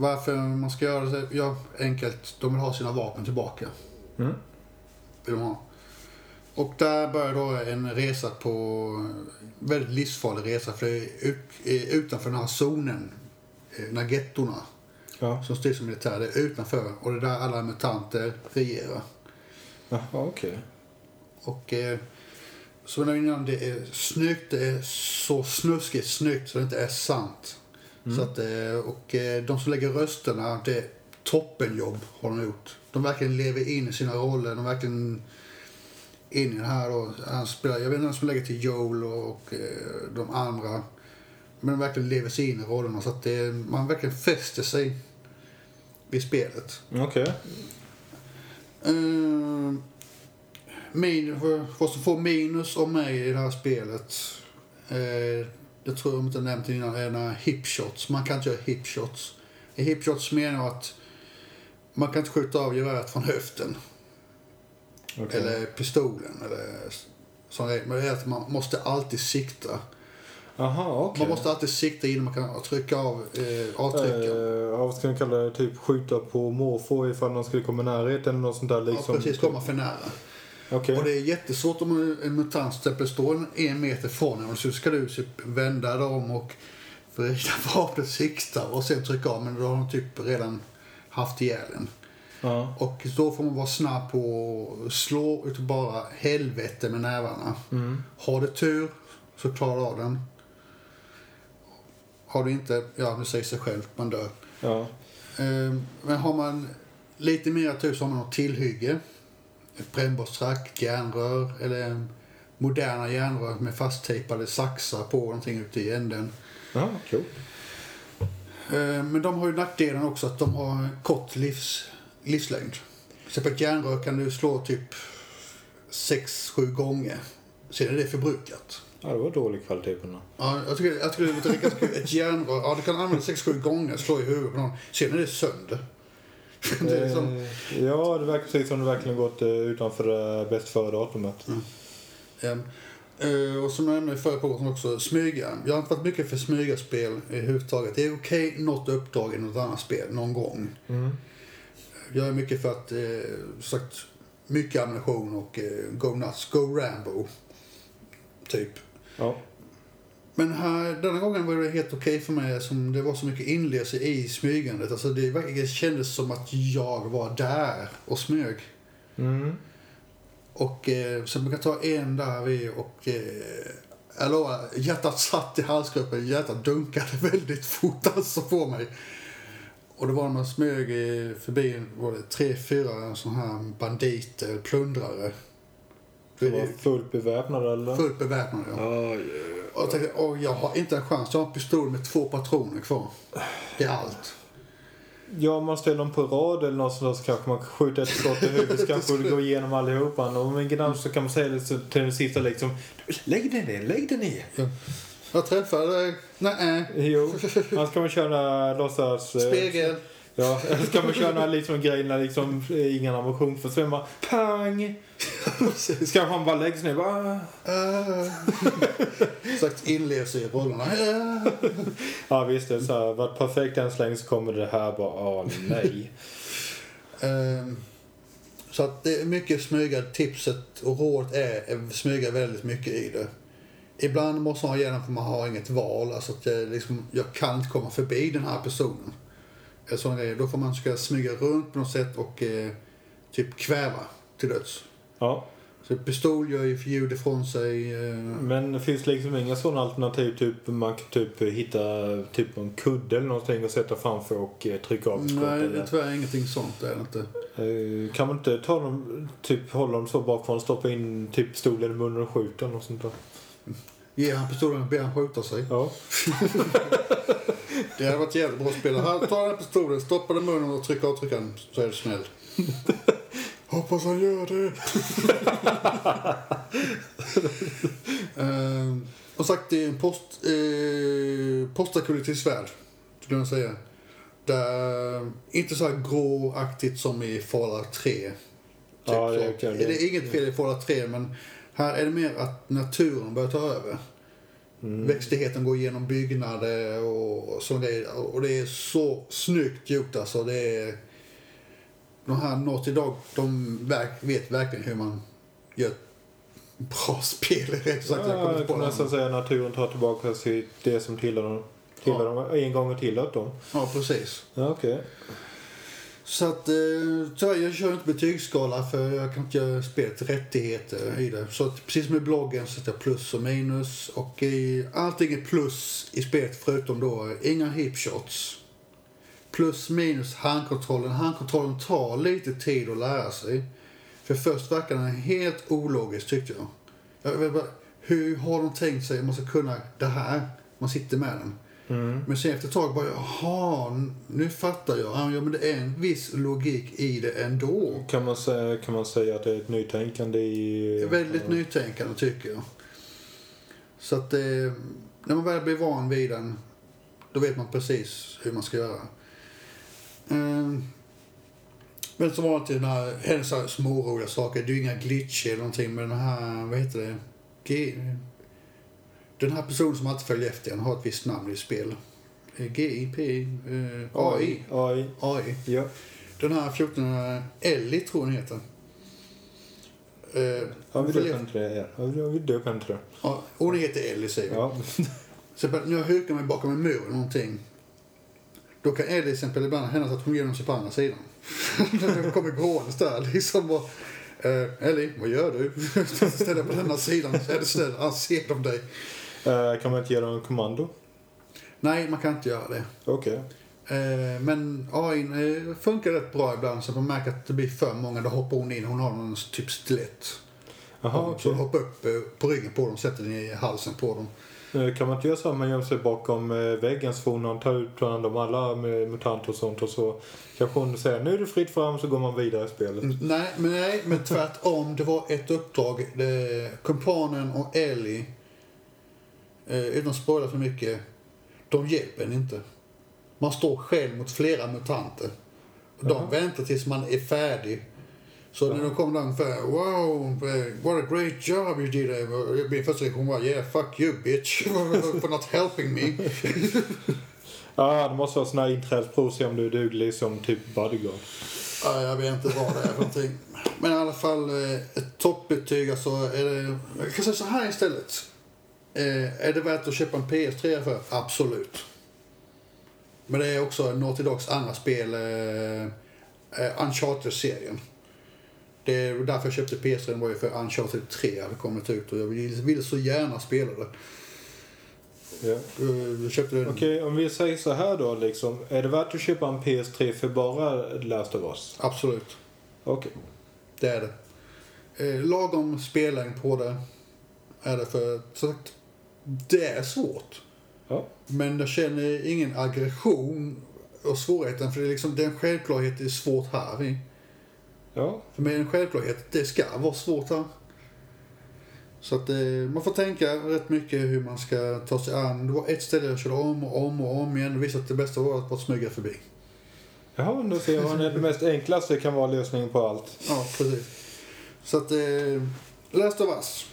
varför man ska göra det? Ja, enkelt. De vill ha sina vapen tillbaka. Mm. Vill de ha. Och där börjar då en resa på, väldigt livsfarlig resa för det är ut, utanför den här zonen, eh, den här gettorna Ja. som styrs av militär, det är utanför och det är där alla mutanter regerar. Jaha, okej. Och eh, som jag innan, det är snyggt. Det är så snuskigt snyggt så det inte är sant. Så att, eh, och eh, de som lägger rösterna, det är toppenjobb har de gjort. De verkligen lever in i sina roller. De verkligen in i det här. Och han spelar, jag vet inte vem som lägger till Joel och, och eh, de andra. Men de verkligen lever sig in i rollerna så att det, man verkligen fäster sig vid spelet. Okej. Uh, min, vad som får minus av mig i det här spelet, uh, det tror jag inte jag nämnt innan, är några hipshots. Man kan inte göra hipshots. I hipshots menar jag att man kan inte skjuta av geväret från höften. Okej. Eller pistolen. Eller sån grej. Men det är att man måste alltid sikta. Aha, okej. Man måste alltid sikta innan man kan trycka av eh, avtryckaren. Eh, vad ska man kalla det? Typ skjuta på måfå ifall någon skulle komma i närhet eller något sånt där liksom. ja, precis. Komma för nära. Okej. Och det är jättesvårt om en mutant till exempel står en, meter från en och så ska du typ vända dig om och vrida vapnet, sikta och sen trycka av. Men då har de typ redan haft ihjäl en. Ja. Och då får man vara snabb på att slå ut bara helvete med nävarna. Mm. Har du tur så klarar du av den. Har du inte, ja det säger sig själv, man dör. Ja. Ehm, Men har man lite mer tur så har man något tillhygge. Ett brännbollstrack, järnrör eller moderna järnrör med fasttejpade saxar på någonting ute i änden. Ja, cool. Ehm, Men de har ju nackdelen också att de har kort livs, livslängd. Så på ett järnrör kan du slå typ 6-7 gånger. Sen är det förbrukat. Ja, det var dålig kvalitet på den. Ja, jag tycker, jag tycker det är ganska kul. Ett järnrör, ja du kan använda 6-7 gånger, slå i huvudet på någon. Sen är det sönder. det är liksom, Eh, ja, det verkar precis som det verkligen gått eh, utanför det bäst före-datumet. Ehm, eh, och som jag nämnde i förra podden också, smyga. Jag har inte varit mycket för smygaspel överhuvudtaget. Det är okej något uppdrag i något annat spel någon gång. Mm. Jag är mycket för att, eh, som sagt, mycket ammunition och eh, go nuts, go Rambo. Typ. Ja. Men här, denna gången var det helt okej för mig som det var så mycket inlevelse i smygandet. Alltså det verkligen kändes som att jag var där och smög. Mm. Och eh, så man kan ta en där vid och eh, jag lovar, hjärtat satt i halsgropen. Hjärtat dunkade väldigt fort alltså på mig. Och det var när man smög förbi var det tre, fyra sådana här banditer, plundrare. Det var fullt beväpnad eller? Fullt beväpnade. Ja. Ja, Och jag tänkte, åh, jag har inte en chans. Jag har en pistol med två patroner kvar. Det är allt. Ja, om man ställer dem på rad eller något sånt så kanske man kan skjuta ett skott i huvudet så kanske det går igenom allihopa. Och med grann så kan man säga till den sista liksom Lägg den ner, lägg den ner. Jag träffade... Nej. Jo, annars kan man köra låtsas... eh, Spegel. Ja, eller så kan man köra liksom grejer när liksom eh, ingen ammunition försvinner. Pang! Kanske man bara lägger sig ner. Bara, Uh, sagt inlevelse i rollerna. Ah. ja visst, det är så här. Varit perfekt än så länge så kommer det här bara, åh nej. Ehm, så att det är mycket smyga. Tipset och rådet är att smyga väldigt mycket i det. Ibland måste man gärna för man har inget val. Alltså att jag, liksom, jag kan inte komma förbi den här personen. Sådana grejer. Då får man ska smyga runt på något sätt och eh, typ kväva till döds. Ja, Så pistol gör ju ljud ifrån sig. Eh, men det finns liksom inga sådana alternativ. Typ man kan typ hitta typ en kudde eller någonting och sätta framför och eh, trycka av ett skott. nej, det är tyvärr ingenting sånt. Det är det inte. Eh, Kan man inte ta dem, typ hålla dem så bakifrån, stoppa in typ pistolen i munnen och skjuta eller något sånt där? Ge han pistolen och be han skjuta sig. Ja. Det hade varit jävligt bra att spela. Ta den här pistolen, stoppa den i munnen och trycka avtryckaren så är du snäll. Hoppas han gör det. Ehm, och sagt, det är en post, eh, postapokalyptisk värld, skulle jag säga. Där, inte så här gråaktigt som i Fallout 3. Typ Ja, det är okej. det är inget fel i Fallout 3, men här är det mer att naturen börjar ta över. Mm. Växtligheten går igenom byggnader och sånt grejer. Och det är så snyggt gjort alltså. Det är... De här Naughty Dog, de verk, vet verkligen hur man gör bra spel. Rätt sagt. Jag Ja, jag på kan nästan säga att naturen tar tillbaka till det som tillhör dem. Tillhör dem en gång och tillhört dem. Ja, precis. Ja, okej. Så att eh, tyvärr, jag kör inte betygsskala för jag kan inte göra spelet rättigheter i det. Så att, precis som i bloggen så sätter jag plus och minus. Och i, allting är plus i spelet förutom då inga hipshots. Plus minus handkontrollen. Handkontrollen tar lite tid att lära sig. För först verkar den helt ologisk tyckte jag. jag vet bara, hur har de tänkt sig att man ska kunna det här? Man sitter med den. Mm. Men sen efter ett tag bara, jaha, nu fattar jag. Ja, men det är en viss logik i det ändå. Kan man, säga, kan man säga att det är ett nytänkande i... Väldigt nytänkande tycker jag. Så att eh, när man väl blir van vid den, då vet man precis hur man ska göra. Eh, men som vanligt den här, händer så småroliga saker. Det är ju inga glitcher eller någonting med den här, vad heter det? G, den här personen som alltid följer efter en har ett visst namn i spel. GIP, eh, AI. AI. AI. Ja. Den här 14 Ellie tror jag den heter. Eh, Har vi döpt henne till det? Har vi döpt henne till det? Ja, hon heter Ellie säger vi. Ja. Så när jag hukar mig bakom en mur eller någonting. Då kan Ellie till exempel ibland hända att hon gömmer sig på andra sidan. Hon kommer gåendes där liksom och... Eh, Ellie, vad gör du? Ställ dig på denna sidan så är det snäll, annars ser de dig. Eh, kan man inte ge dem en kommando? Nej, man kan inte göra det. Okej. Eh, men AI eh, funkar rätt bra ibland så man märker att det blir för många. Då hoppar hon in. Hon har någon typ stilett. Okej. hon hoppar upp eh, på ryggen på dem sätter den i halsen på dem. Eh, Kan man inte göra så att man gömmer sig bakom eh, väggen så får någon ta ut bland dem alla med mutanter och sånt och så kanske hon säger nu är det fritt fram så går man vidare i spelet. Mm, Nej, men, nej, men tvärtom. Det var ett uppdrag. Kumpanen och Ellie, eh, utan att spoila för mycket, de hjälper en inte. Man står själv mot flera mutanter. Och De Jaha. väntar tills man är färdig. Så när de kommer där ungefär Wow, what a great job you did. eh." Min första reaktion var Yeah, fuck you bitch for not helping me. Ja, det måste vara sån här inträdesprov se om du är duglig som typ bodyguard. Ja, jag vet inte vad det är för någonting. Men i alla fall eh, ett toppbetyg. Alltså, är det, jag kan säga så här istället. Eh, är det värt att köpa en PS3 för? Absolut. Men det är också Naughty Dogs andra spel, eh, Uncharted-serien. Det är därför jag köpte PS3 var ju för Uncharted 3 hade kommit ut och jag ville, så gärna spela det. Ja. Eh, Jag köpte den. Okej, om vi säger så här då liksom. Är det värt att köpa en PS3 för bara Last of Us? Absolut. Okej. Det är det. Eh, lagom spellängd på det är det för så sagt, det är svårt. Ja. Men jag känner ingen aggression och svårigheten för det är liksom det är en självklarhet det är svårt här. Ja. För mig är det en självklarhet det ska vara svårt här. Så att eh, man får tänka rätt mycket hur man ska ta sig an. Det var ett ställe jag körde om och om och om igen. Det visade att det bästa var att bara smyga förbi. Jaha, då ser man det mest enklaste kan vara lösningen på allt. Ja, precis. Så att, eh, Last of Us.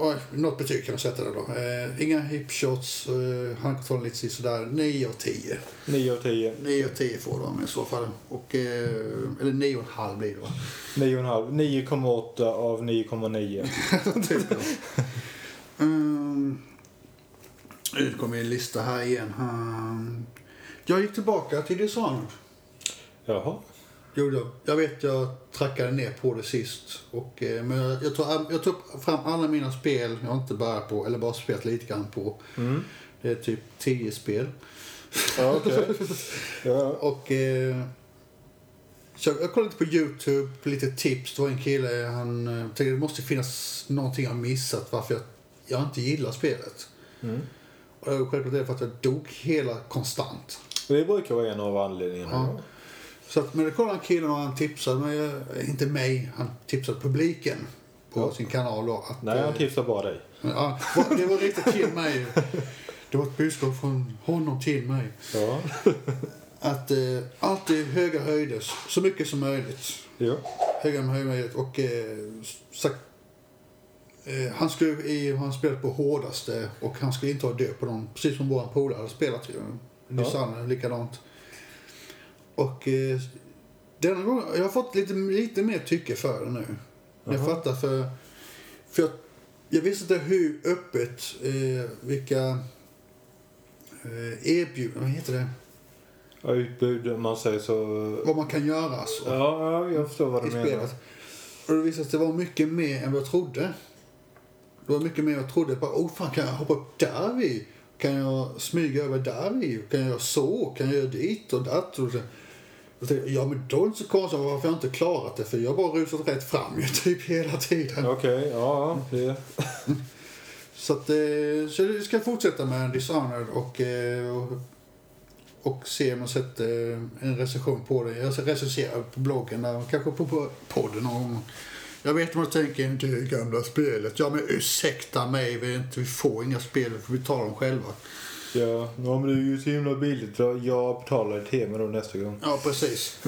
Oj, något betyg kan jag sätta det då. Eh, inga hipshots, eh, handkontrollen lite si- sådär. 9 av 10. 9 av 10. 9 av 10 får de i så fall. Och, eh, eller 9,5 blir det va? 9,5. 9,8 av 9,9. Typ mm, nu kommer en lista här igen. Hmm. Jag gick tillbaka till Dishonored. Jaha. Gjorde jag. Jag vet jag trackade ner på det sist. Och, eh, men jag, jag, tar, jag tar fram alla mina spel jag inte börjat på, eller bara spelat lite grann på. Mm. Det är typ 10 spel. Ja, okej. Ja. Och eh, så jag kollade lite på Youtube, på lite tips. Det var en kille, han eh, tänkte det måste finnas någonting jag missat varför jag, jag inte gillar spelet. Mm. Och självklart det för att jag dog hela konstant. Det brukar vara en av anledningarna. Ja. Så att, men det kollade han killen och han tipsade mig, eh, inte mig, han tipsade publiken på Ja. sin kanal då. Att, Nej, han eh, tipsar bara dig. ja, det var riktat till mig. Det var ett budskap från honom till mig. Ja. Att eh, alltid höga höjder, så mycket som möjligt. ja. Höga höjder och eh, sagt, eh, han skulle i, han spelade på hårdaste och han skulle inte ha död på någon. Precis som våran polare hade spelat ju. Nissan likadant. Och eh, denna gången, jag har fått lite, lite mer tycke för det nu. Jag Jaha. fattar för, för jag, jag visste inte hur öppet, eh, vilka eh, erbjudanden, vad heter det? Ja, utbud, om man säger så. vad man kan göra. Så. Ja, ja jag förstår vad du menar. spelet. Och det visade sig att det var mycket mer än vad jag trodde. Det var mycket mer än jag trodde. Bara, oh fan, kan jag hoppa upp där vid? Kan jag smyga över där vid? Kan jag göra så? Kan jag göra dit och datt? Och så. Jag tänkte, ja men då är det inte så konstigt varför jag inte klarat det för jag har bara rusat rätt fram ju typ hela tiden. Okej, ja. Det, Så, att, eh, så jag ska fortsätta med Dishonored och, eh, och, och se om jag sätter en recension på det. Jag ska recensera på bloggen där, kanske på, podden någon gång. Jag vet vad jag tänker, inte det gamla spelet. Ja men ursäkta mig, vi, inte, vi får inga spel, vi får betala dem själva. Ja, ja, men det är ju så himla billigt. Jag betalar tema då nästa gång. Ja, precis.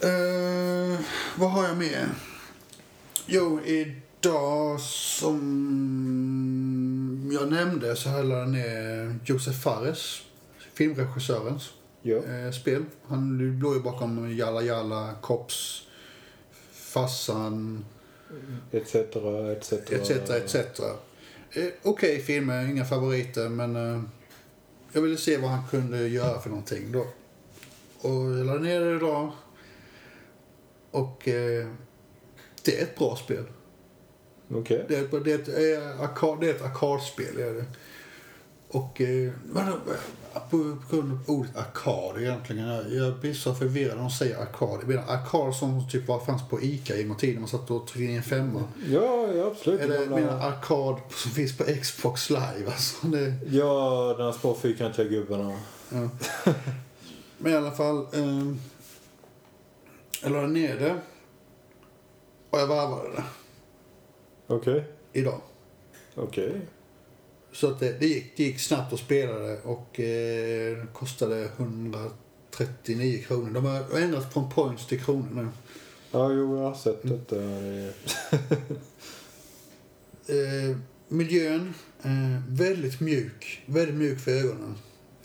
Eh, vad har jag med? Jo, idag som jag nämnde så höll jag ner Josef Fares, filmregissörens Ja. eh, spel. Han låg ju bakom Jalla Jalla, Cops, Fassan, Etc, etc. etc. etc. Eh, Okej filmer, inga favoriter, men eh, jag ville se vad han kunde göra för någonting då. Och jag laddade ner det idag. Och eh, det är ett bra spel. Okej. Det är, ett- det är, ett, eh, det är ett arkadspel. Är det. Och eh, på grund av ordet arkad egentligen. Jag, jag blir så förvirrad när de säger arkad. Jag menar arkad som typ var fanns på Ica i tiden. Man satt och tryckte in en femma. Ja, ja, absolut. Eller Gamla- menar arkad som finns på Xbox live. Alltså, det, Ja, den här små fyrkantiga gubbarna. ja. Men i alla fall. Eh, jag la ner det. Och jag varvade det Okej. idag. Okej. Så att det, det, gick, det gick snabbt att spela det och eh, det kostade 139 kronor. De har ändrat från points till kronor nu. Ja, jo, jag har sett detta. Det- Eh, miljön, eh, väldigt mjuk. Väldigt mjuk för ögonen.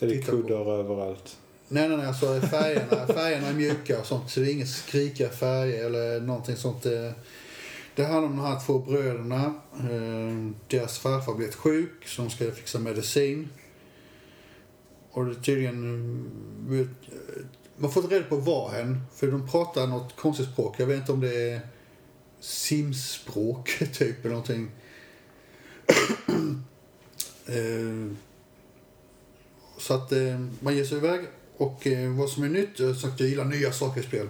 Är det Titta på. kuddar överallt? Nej, nej, nej. Alltså färgerna, färgerna är mjuka och sånt. Så det är inga skrikiga färger eller någonting sånt. Det, det handlar om de här två bröderna. Eh, deras farfar blivit sjuk så de ska fixa medicin. Och det är tydligen... Eh, eh, man får inte reda på var hen, för de pratar något konstigt språk. Jag vet inte om det är simspråk typ eller någonting. så att man ger sig iväg. Och vad som är nytt, jag sagt jag gillar nya saker i spel.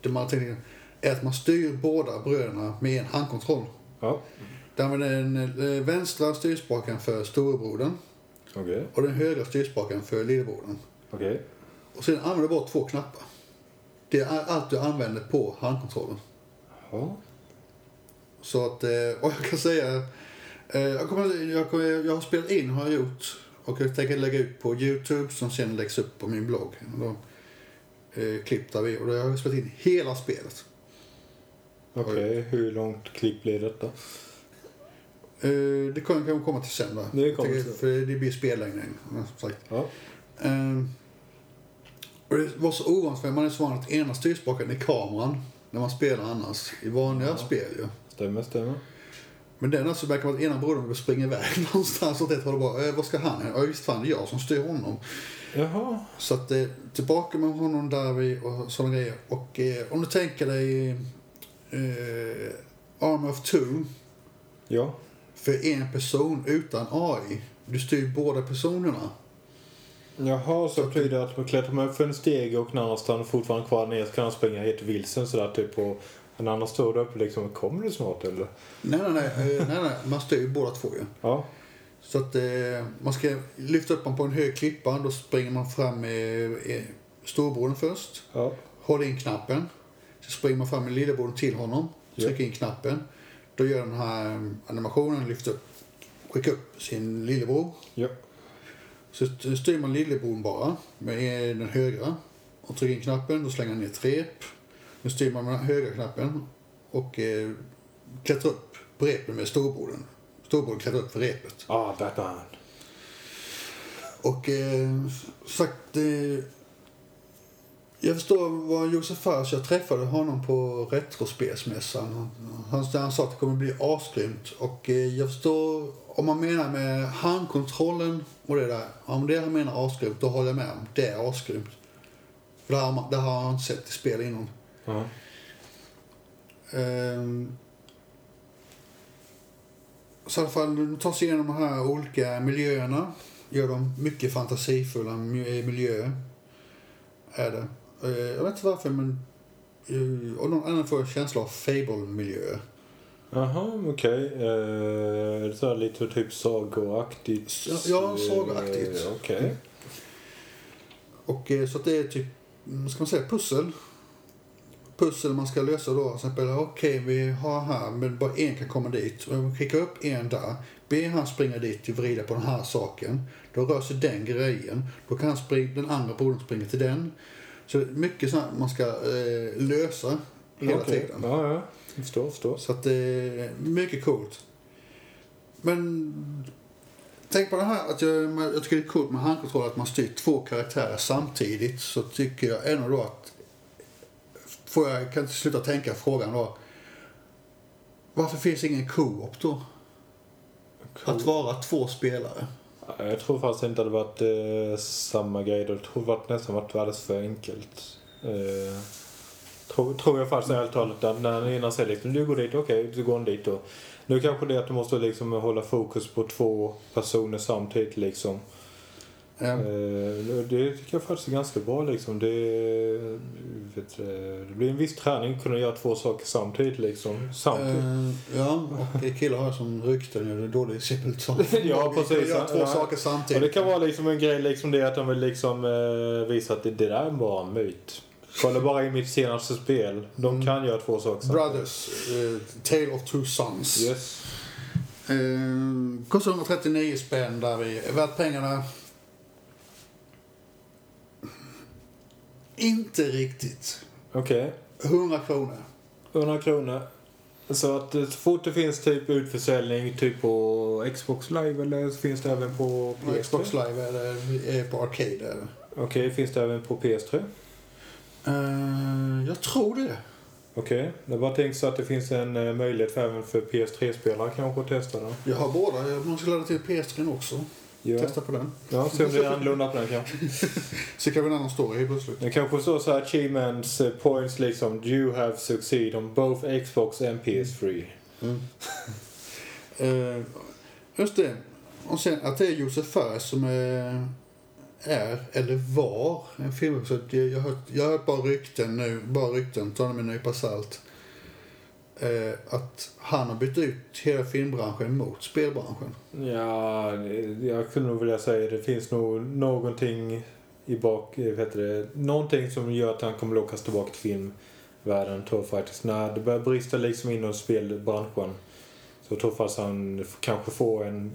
Det man tänker är att man styr båda bröderna med en handkontroll. Ja. Där den eh, vänstra styrspaken för storebrodern Okej. och den högra styrspaken för lillebrodern. Okej. Och sen använder du bara två knappar. Det är allt du använder på handkontrollen. Ja. Så att, eh, och jag kan säga, eh, jag, kommer, jag, kommer, jag har spelat in har jag gjort och jag tänker lägga ut på Youtube som sen läggs upp på min blogg. Och Då, eh, klipp där vi, och då har jag spelat in hela spelet. Okej, hur långt klipp blir detta? Eh, det kommer kan komma till sen då. Det kommer till. För det blir spellängden. Som sagt. Ja. Eh, och det var så ovanligt för man är så van att ena styrspaken är kameran när man spelar annars i vanliga Ja. spel ju. Stämmer, stämmer. Men den alltså verkar vara att ena brodern springa iväg någonstans åt ett håll och bara, eh, vad ska han? Ja visst fan, det är jag som styr honom. Jaha. Så att eh, tillbaka med honom där vi och sådana grejer. Och eh, om du tänker dig eh, Arm of Two Ja. för en person utan AI. Du styr båda personerna. Jaha, så betyder det att man klättrar man upp för en steg och den andra stannar fortfarande kvar ner så kan han springa helt vilsen sådär typ och den andra står där uppe liksom, kommer du snart eller? Nej, nej, nej. eh, nej, nej. Man styr ju båda två ju. Ja. Så att eh, man ska lyfta upp honom på en hög klippa. Då springer man fram med eh, storebrodern först. Ja. Håller in knappen. Så springer man fram med lillebrodern till honom. Trycker in knappen. Då gör den här animationen, lyfter upp, skickar upp sin lillebror. Ja. Så styr man lillebrodern bara med den högra och trycker in knappen. Då slänger han ner ett rep. Nu styr man med den högra knappen och eh, klättrar upp på repet med storebrodern. Storebrodern klättrar upp för repet. Ah, Batman. Och eh, sagt, eh, Jag förstår vad Josef Fares, jag träffade honom på Retrospelsmässan. Han, han sa att det kommer bli asgrymt. Och eh, jag förstår, om man menar med handkontrollen och det där, om det han menar asgrymt, då håller jag med om. Det är asgrymt. För det har, det har jag inte sett i spel innan. Ja. Ehm, så i alla fall, de tar sig igenom de här olika miljöerna. Gör de mycket fantasifulla mi- miljöer. Är det. Eh, jag vet inte varför, men... Uh, och någon annan får jag känsla av Fable-miljöer. Jaha, okej. Eh, är det så här lite typ sagoaktigt? Ja, sagoaktigt. Eh, Okej. Och eh, så att det är typ, mm, ska man säga pussel? Pussel man ska lösa då. Till exempel, okej vi har här, men bara en kan komma dit. Och vi skickar upp en där. Be han springa dit och vrida på den här saken. Då rör sig den grejen. Då kan han springa, den andra brodern springa till den. Så mycket sånt man ska eh, lösa hela Okej. tiden. Ja, ja. Jag förstår, förstår. Så att det är mycket coolt. Men tänk på det här att jag, jag tycker det är coolt med handkontroll att man styr två karaktärer samtidigt. Så tycker jag ändå då att får jag kan inte sluta tänka frågan då. Varför finns ingen co-op då? Att vara två spelare. Jag tror faktiskt inte det varit eh, samma grej. då. Jag tror det varit nästan varit alldeles för enkelt. Eh, tror, tror jag faktiskt helt talat. att När den ena säger liksom, du går dit, okej, du går dit då. Nu kanske det är att du måste liksom hålla fokus på två personer samtidigt liksom. Ja. Eh, det tycker jag faktiskt är ganska bra liksom. Det, vet, du, det blir en viss träning att kunna göra två saker samtidigt liksom. Samtidigt. Eh, ja, och killar har som rykten gör det dålig civilt Ja, precis. Gör två Ja. saker Och samtidigt. det kan vara liksom en grej liksom det att de vill liksom eh, visa att det, det där är bara en myt. Kolla bara i mitt senaste spel. De Mm. kan göra två saker samtidigt. Brothers, eh, Tale of Two Sons. Yes. Eh, kostar 139 spänn där vi är värt pengarna. Inte riktigt. Okej. 100 kronor. 100 kronor. Så att eh, så fort det finns typ utförsäljning typ på Xbox live eller så finns det även på På PS3? Xbox Live är på Arcade. Okej, finns det även på PS3? Eh, jag tror det. Okej, det var tänkt så att det finns en eh, möjlighet för även för PS3-spelare kanske att testa den. Jag har båda. Jag måste ladda till PS3 också. Ja, Testa på den. ja se om det är annorlunda på den kanske. Så kan vi en annan story helt plötsligt. Det kanske står så här achievements eh, points liksom. You have succeed on both Xbox and PS3. Mm. Eh, just det. Och sen att det är Josef Fares som är, är eller var en. Det- Jag har hört, jag hört bara rykten nu, bara rykten, ta det med en nypa salt. Eh, att han har bytt ut hela filmbranschen mot spelbranschen. Ja, jag skulle nog vilja säga det finns nog någonting i bak, eh, vet det, någonting som gör att han kommer lockas tillbaka till filmvärlden tror jag faktiskt. När det börjar brista liksom inom spelbranschen så tror jag faktiskt han kanske får en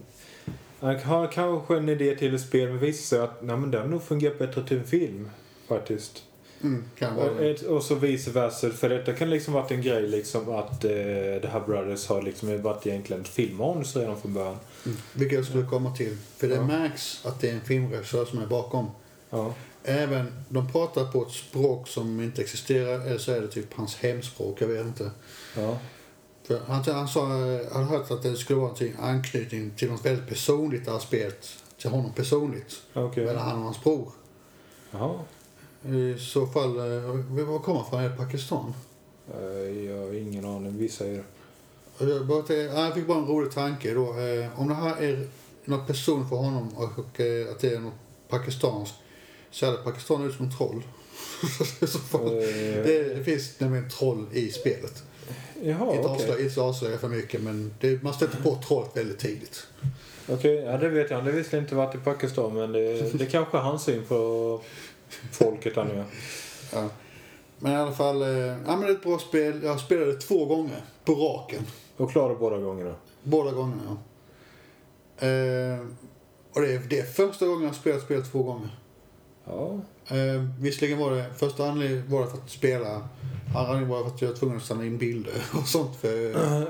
han har kanske en idé till ett spel men visar sig att nej, men den har nog fungerat bättre till en film faktiskt. Mm, Och, det. och så vice versa. För detta kan liksom varit en grej liksom att eh, The Hub Brothers har liksom varit egentligen ett filmmanus redan från början. Mm. Vilket jag skulle komma till. För det Ja. märks att det är en filmregissör som är bakom. Ja. Även, de pratar på ett språk som inte existerar, eller så är det typ hans hemspråk, jag vet inte. Ja. För han, han sa, hade hört att det skulle vara en anknytning till något väldigt personligt, det här spelet. Till honom personligt. Okej. Mellan han och hans bror. I så fall, eh, var kommer han från? Pakistan? Eh, Jag har ingen aning. Vi säger det. Jag, bara, tänkte- jag fick bara en rolig tanke då. Eh, om det här är något person för honom och, att det är något pakistanskt så är det Pakistan ut som troll. Det, det finns nämligen troll i spelet. Jaha, inte, avslöja, inte avslöja för mycket men det, man stöter på trollet väldigt tidigt. Okej, ja det vet jag. Det visste inte varit i Pakistan men det, det kanske är hans syn på folket där nu. Ja. Men i alla fall, eh, ja, men det är ett bra spel. Jag spelade det två gånger på raken. Och klarade båda gångerna. Båda gångerna, ja. Eh, och det är, det är första gången jag har spelat spelet två gånger. Ja. Eh, visserligen var det, första anledningen var det för att spela. Andra anledningen var för att jag var tvungen att stanna in bilder och sånt. För,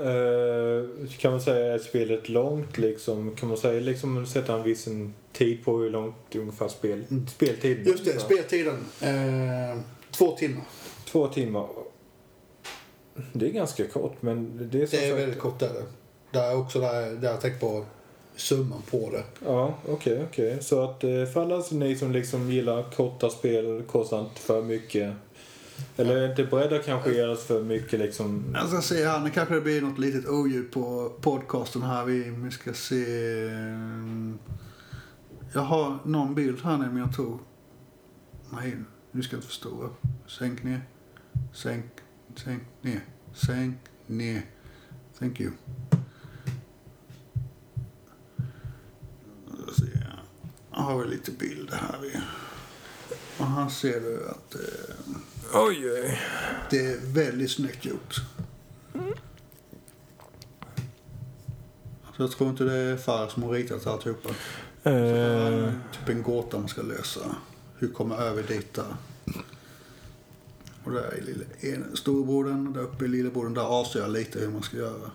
Eh, kan man säga är spelet långt liksom? Kan man säga liksom sätta en viss tid på hur långt ungefär spel, Mm. speltiden? just det, Så. speltiden. Eh, Två timmar. Två timmar. Det är ganska kort, men det är Det är sagt... väldigt kort. Där. Det är också där, där jag tänker på summan på det. Ja, okej, okej. Så att eh, för alla ni som liksom gillar korta spel, kostar inte för mycket. Eller är inte beredda kanske att göra för mycket liksom. Jag ska se här, nu kanske det blir något litet odjud på podcasten här. Vi, ska se. Jag har någon bild här nu men jag tror... Nej, nu ska jag inte förstora. Sänk ner. Sänk, sänk ner. Sänk ner. Thank you. Jag ser. Jag har väl lite bilder här. vi. Och här ser du att eh, Oj, oj. det är väldigt snyggt gjort. Så jag tror inte det är Farah som har ritat alltihopa. Eh, Typ en gåta man ska lösa. Hur kommer jag över dit där? Och där är lille, en, storebrodern och där uppe är lillebrodern. Där avser jag lite hur man ska göra.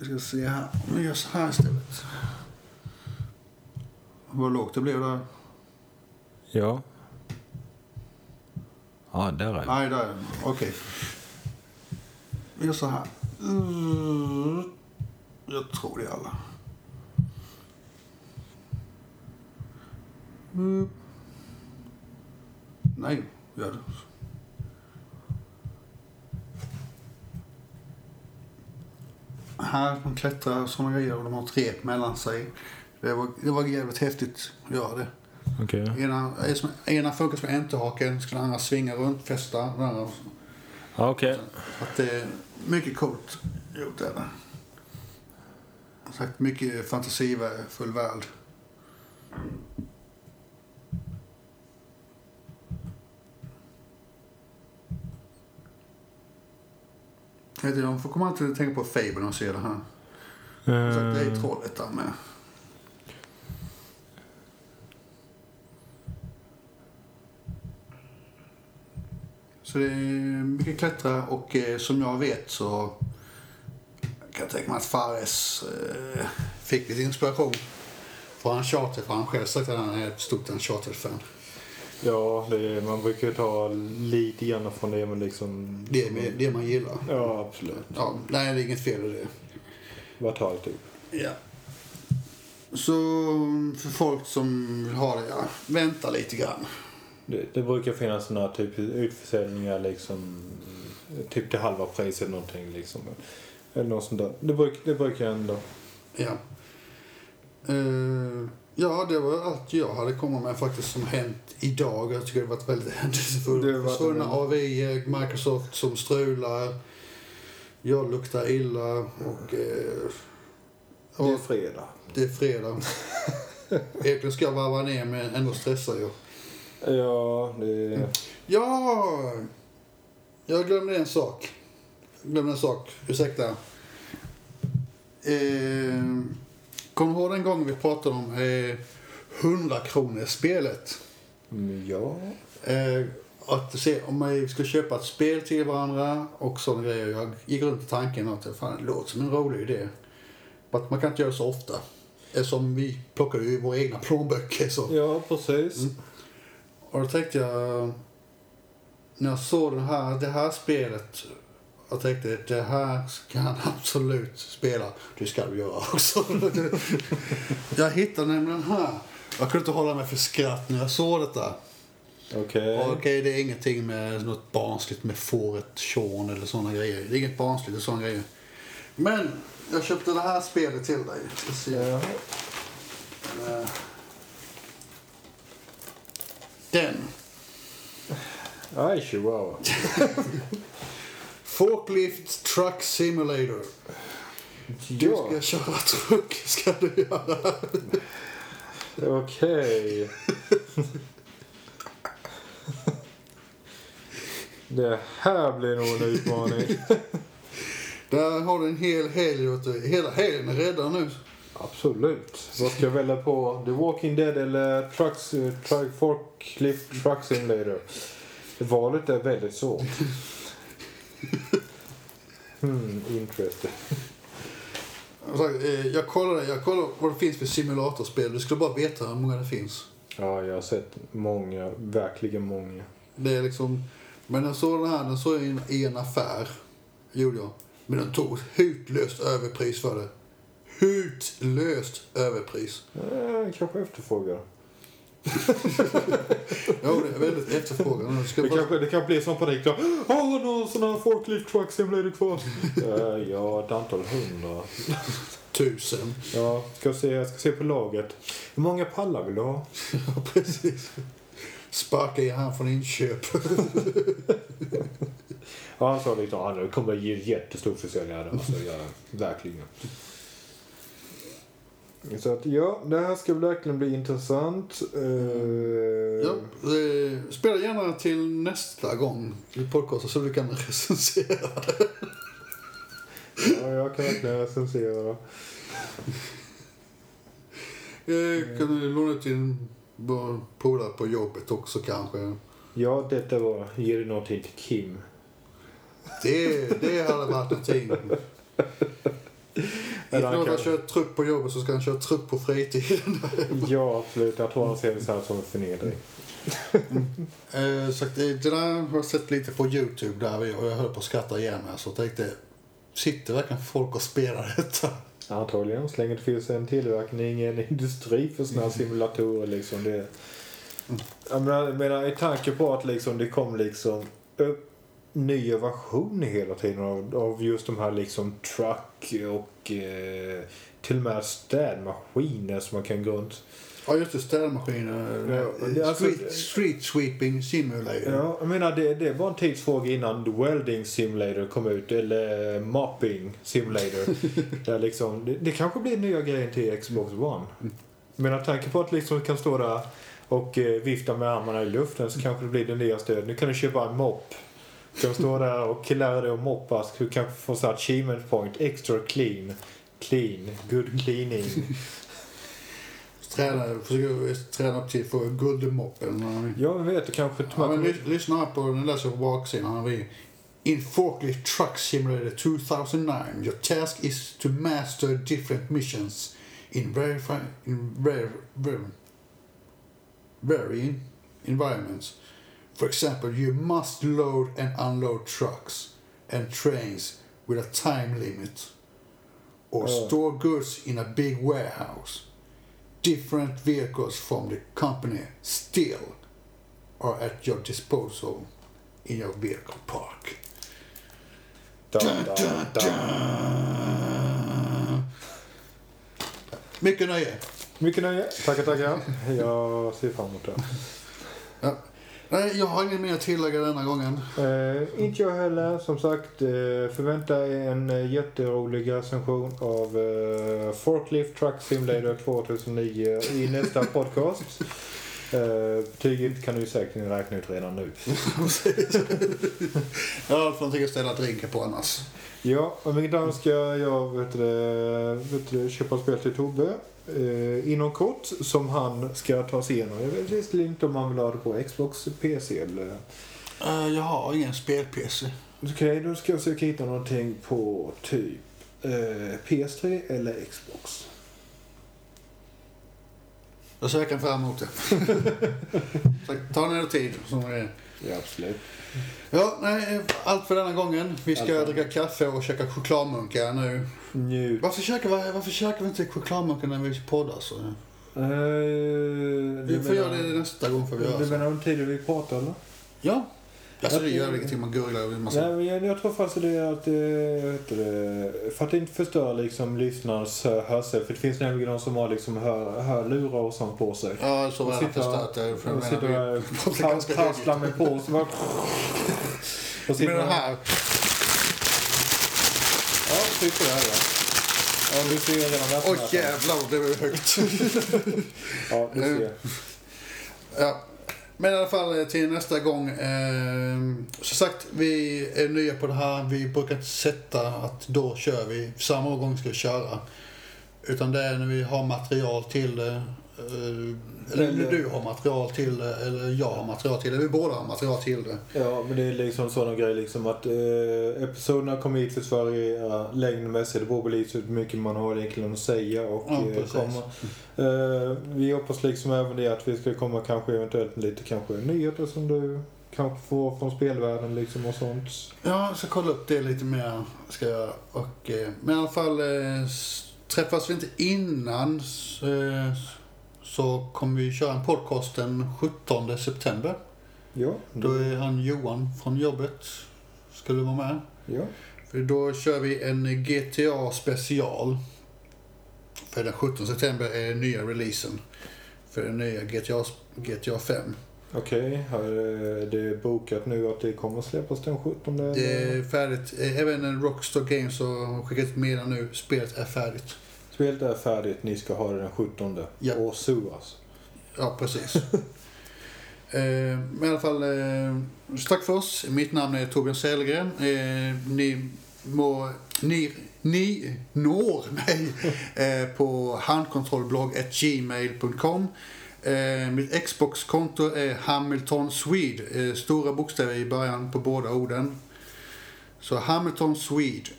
Vi ska se här. Om vi gör så här istället. Vad lågt det blev där. ja. Ja, där är Nej, där är. Okej. Vi gör så här. Mm. Jag tror det är alla. Mm. Nej, gör det. Klättrar sådana grejer och de har ett rep mellan sig. Det var, det var jävligt häftigt att göra det. Okej. Ena, ena funkar som enterhaken, den andra svinga runt, fästa. Okej. att det är mycket coolt gjort är det. Sagt, mycket fantasifull värld. Jag vet inte, De får komma alltid att tänka på Fable när de ser det här. Sagt, det är Eh, trollet där med. Så det är mycket klättra och eh, som jag vet så kan jag tänka mig att Fares eh, fick lite inspiration från Uncharted. För han själv sagt att han är ett stort Uncharted-fan. Ja, det är, man brukar ju ta lite grann från det, men liksom... Det är det man gillar. Ja, absolut. Ja, nej, det är inget fel i det. Det typ? Ja. Så för folk som vill ha det, ja, vänta lite grann. Det, det brukar finnas här typ utförsäljningar liksom typ till halva priset någonting liksom. Eller något sånt där. Det, bruk, det brukar ändå. Ja. Eh, ja, det var allt jag hade kommit med faktiskt som hänt idag. Jag tycker det varit väldigt händelsefullt. Försvunna AVI, Microsoft som strular. Jag luktar illa och... Eh, Det är fredag. det är fredag. Egentligen ska jag varva ner men ändå stressar jag. Ja, det... Ja! Jag glömde en sak. Jag glömde en sak. Ursäkta. Eh, Kommer du ihåg den gången vi pratade om eh, 100 kronor spelet? Mm, Ja. Eh, att se om man ska köpa ett spel till varandra och sådana grejer. Jag gick runt i tanken att fan, det låter som en rolig idé. Men att man kan inte göra det så ofta. Eftersom vi plockar ju våra egna plånböcker. Så. Ja, precis. Mm. Och då tänkte jag, när jag såg det här, det här spelet, jag tänkte det här ska han absolut spela. Det ska du göra också. jag hittade nämligen den här. Jag kunde inte hålla mig för skratt när jag såg detta. Okej. Okej, det är ingenting med något barnsligt med fåret Sean eller sådana grejer. Det är inget barnsligt och sådana grejer. Men jag köpte det här spelet till dig. Ska se. Ja. Eh, Den. Aj, chihuahua. Forklift Truck Simulator. Du ska köra truck, ska du göra. okej. Det här blir nog en utmaning. Där har du en hel helg. vet du. Hela helgen är räddad nu. Absolut. Vad ska jag välja på? The Walking Dead eller Trucks, truck, Forklift Truck Simulator? Valet är väldigt svårt. Hmm, interesting. Eh, Jag kollade, jag kollade vad det finns för simulatorspel. Du skulle bara veta hur många det finns. Ja, jag har sett många, verkligen många. Det är liksom... Men den såg den här, den såg jag i en, i en affär. Gjorde jag. Men den tog hutlöst överpris för det. Hutlöst överpris. Eh, kanske efterfrågar. Ja, det är väldigt efterfrågan. Det bara- kanske, det kan bli som panik då. Åh, någon sån här forklift truck simulator kvar. Eh, ja, ett antal hundra. Tusen. Ja, ska se, jag ska se på laget. Hur många pallar vill du ha? Ja, precis. Sparka i han från inköp. Ja, han sa liksom, ja, det kommer att ge jättestor försäljning. här. Alltså, ja, verkligen. Så att ja, det här ska verkligen bli intressant. Eh, Ja, eh, spela gärna till nästa gång i podcasten så vi kan recensera det. ja, jag kan verkligen recensera. Eh, kan du låna ut din polare på jobbet också kanske? Ja, detta var Ge det någonting till Kim. Det, det hade varit någonting. Han han kan- kör truck på jobbet så ska han köra truck på fritiden. Ja, absolut. Jag tror han ser det så här som en förnedring. Eh, så det, det där har jag sett lite på Youtube där vi, och jag höll på att skratta igen mig. Så jag tänkte, sitter verkligen folk och spelar detta? Antagligen. Så länge det finns en tillverkning, en industri för sådana här simulatorer. Liksom, det, jag menar, jag menar, i tanke på att liksom, det kom liksom upp nya versioner hela tiden av, av just de här liksom truck och eh, till och med städmaskiner som man kan gå runt. Ja, just det. Städmaskiner. Ja, alltså- street, street sweeping simulator. Ja, jag menar det, det var en tidsfråga innan Welding Simulator kom ut eller Mopping Simulator. där liksom, det, det kanske blir nya grejer till Xbox One. Men med tanke på att liksom kan stå där och eh, vifta med armarna i luften så kanske det blir det nya stödet. Nu kan du köpa en mopp. Du kan stå där och lära dig att moppa. Så du kanske få så här achievement point, extra clean. Clean, good cleaning. Träna, försöker träna upp till för guldmoppen. Ja, men vet du kanske... Ja, men lys- lyssna här på den där som på baksidan. In Forklift Truck Simulator 2009, your task is to master different missions in verify, in ver, ver, varying environments. For example, you must load and unload trucks and trains with a time limit, or Oh. store goods in a big warehouse. Different vehicles from the company still are at your disposal in your vehicle park. Dun, dun, dun. Mycket nöje. Mycket nöje. Tackar, tackar. Jag ser fram emot det. Ja. Nej, jag har inget mer att tillägga denna gången. Eh, inte jag heller. Som sagt, eh, förvänta er en eh, jätterolig recension av eh, Forklift Truck Simulator 2009 i nästa podcast. Eh, betyget kan du säkert räkna ut redan nu. Jag får någonting att ställa drinken på annars. Ja, inget annat ska jag vet du, vet du, köpa spel till Tobbe eh, inom kort som han ska ta sig igenom. Jag vet visst inte om han vill ha det på Xbox, PC eller... Eh, jag har ingen spel-PC. Okej, då ska jag försöka hitta någonting på typ eh, PS3 eller Xbox. Jag ser fram emot det. Ta ner tid. Som det är. Ja, absolut. Ja, nej, allt för denna gången. Vi ska Allt för- dricka kaffe och käka chokladmunkar nu. Njut. Varför käkar, vi, varför käkar vi inte chokladmunkar när vi poddar? Så? Eh, Vi får göra menar- det nästa gång. Får vi göra Du menar om tiden vi pratar eller? Ja. Alltså det gör ingenting, man gurglar massa... Nej, men jag, jag tror faktiskt det är att eh, det, för att inte förstöra liksom lyssnarnas eh, hörsel. För det finns nämligen de som har liksom hör, hörlurar och sånt på sig. Ja, så var det förstört det. Jag sitter och prasslar med på. Så bara... Och sitter den här, Ja, sitter där ja. Ja, du ser redan vätterna. jävlar det blev högt. Ja, du ser. ja. Men i alla fall eh, till nästa gång. Eh, som sagt, vi är nya på det här. Vi brukar inte sätta att då kör vi. Samma gång ska vi köra. Utan det är när vi har material till det. eh, eller Eller- du har material till det, eller jag har material till det. Vi båda har material till det. Ja, men det är liksom sådana grejer liksom att eh, episoderna kommer givetvis variera längdmässigt. Det beror på lite hur mycket man har egentligen att säga och Ja, eh, precis. komma. Eh, vi hoppas liksom även det att vi ska komma kanske eventuellt lite kanske nyheter som du kanske får från spelvärlden liksom och sånt. Ja, jag ska kolla upp det lite mer. Ska jag. Och, eh, men i alla fall, eh, träffas vi inte innan s- eh, så kommer vi köra en podcast den 17 september. Ja, Då är han Johan från jobbet. Ska du vara med? ja. För då kör vi en GTA special. För den 17 september är den nya releasen. För den nya GTA, GTA 5. Okej, här är det bokat nu att det kommer släppas den 17? Det är färdigt. Eh, Även Rockstar Games har skickat ett meddelande nu. Spelet är färdigt. Spelet är färdigt, ni ska ha det den 17. Ja. Och suas. Ja, precis. eh, men i alla fall, eh, tack för oss. Mitt namn är Torbjörn Sällgren. Eh, ni, må, ni, ni når mig eh, på handkontrollblogg.gmail.com. Eh, mitt Xbox-konto är Hamilton Swede. Eh, stora bokstäver i början på båda orden. Så Hamilton Swede.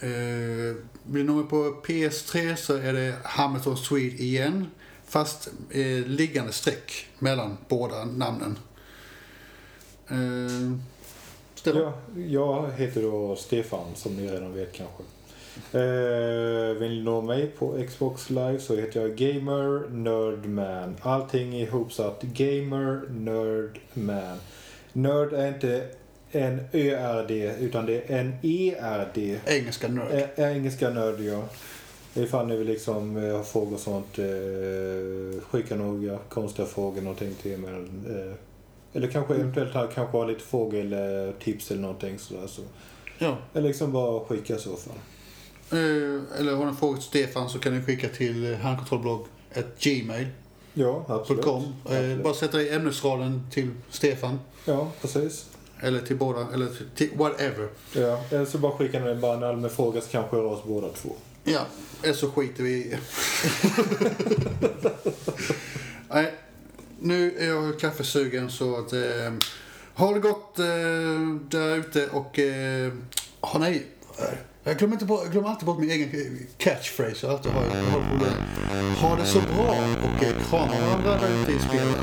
Eh, blir nummer på PS3 så är det Hamilton Swede igen. Fast eh, liggande streck mellan båda namnen. Eh, Ja, jag heter då Stefan som ni redan vet kanske. Eh, vill ni nå mig på Xbox Live så heter jag Gamer Nerdman. Allting ihopsatt. Gamer Nerdman. Nörd är inte en ÖRD utan det är en ERD. Engelska nörd. Ä- engelska nörd ja. Ifall ni vill liksom eh, ha frågor och sånt. Eh, skicka några konstiga frågor någonting till mig. Eh, eller kanske eventuellt ha, kanske ha lite frågor eller tips eller någonting sådär. Så. Ja. Eller liksom bara skicka i så fall. Eh, eller har ni frågor till Stefan så kan ni skicka till eh, handkontrollblogg.gmail.com. Ja, absolut. Absolut. bara sätta i ämnesraden till Stefan. Ja, precis. Eller till båda, eller till, whatever. Ja, eller så bara skicka ner bara en allmän fråga så kanske oss båda två. Ja, eller så skiter vi i Nej, nu är jag kaffesugen så att... Eh, ha det gott eh, där ute och... Eh, ah, nej. Jag glömmer, inte bort, jag glömmer alltid bort min egen catchphrase. Jag alltid har, jag har problem. Ha det så bra och eh, krama varandra där ute i spelet.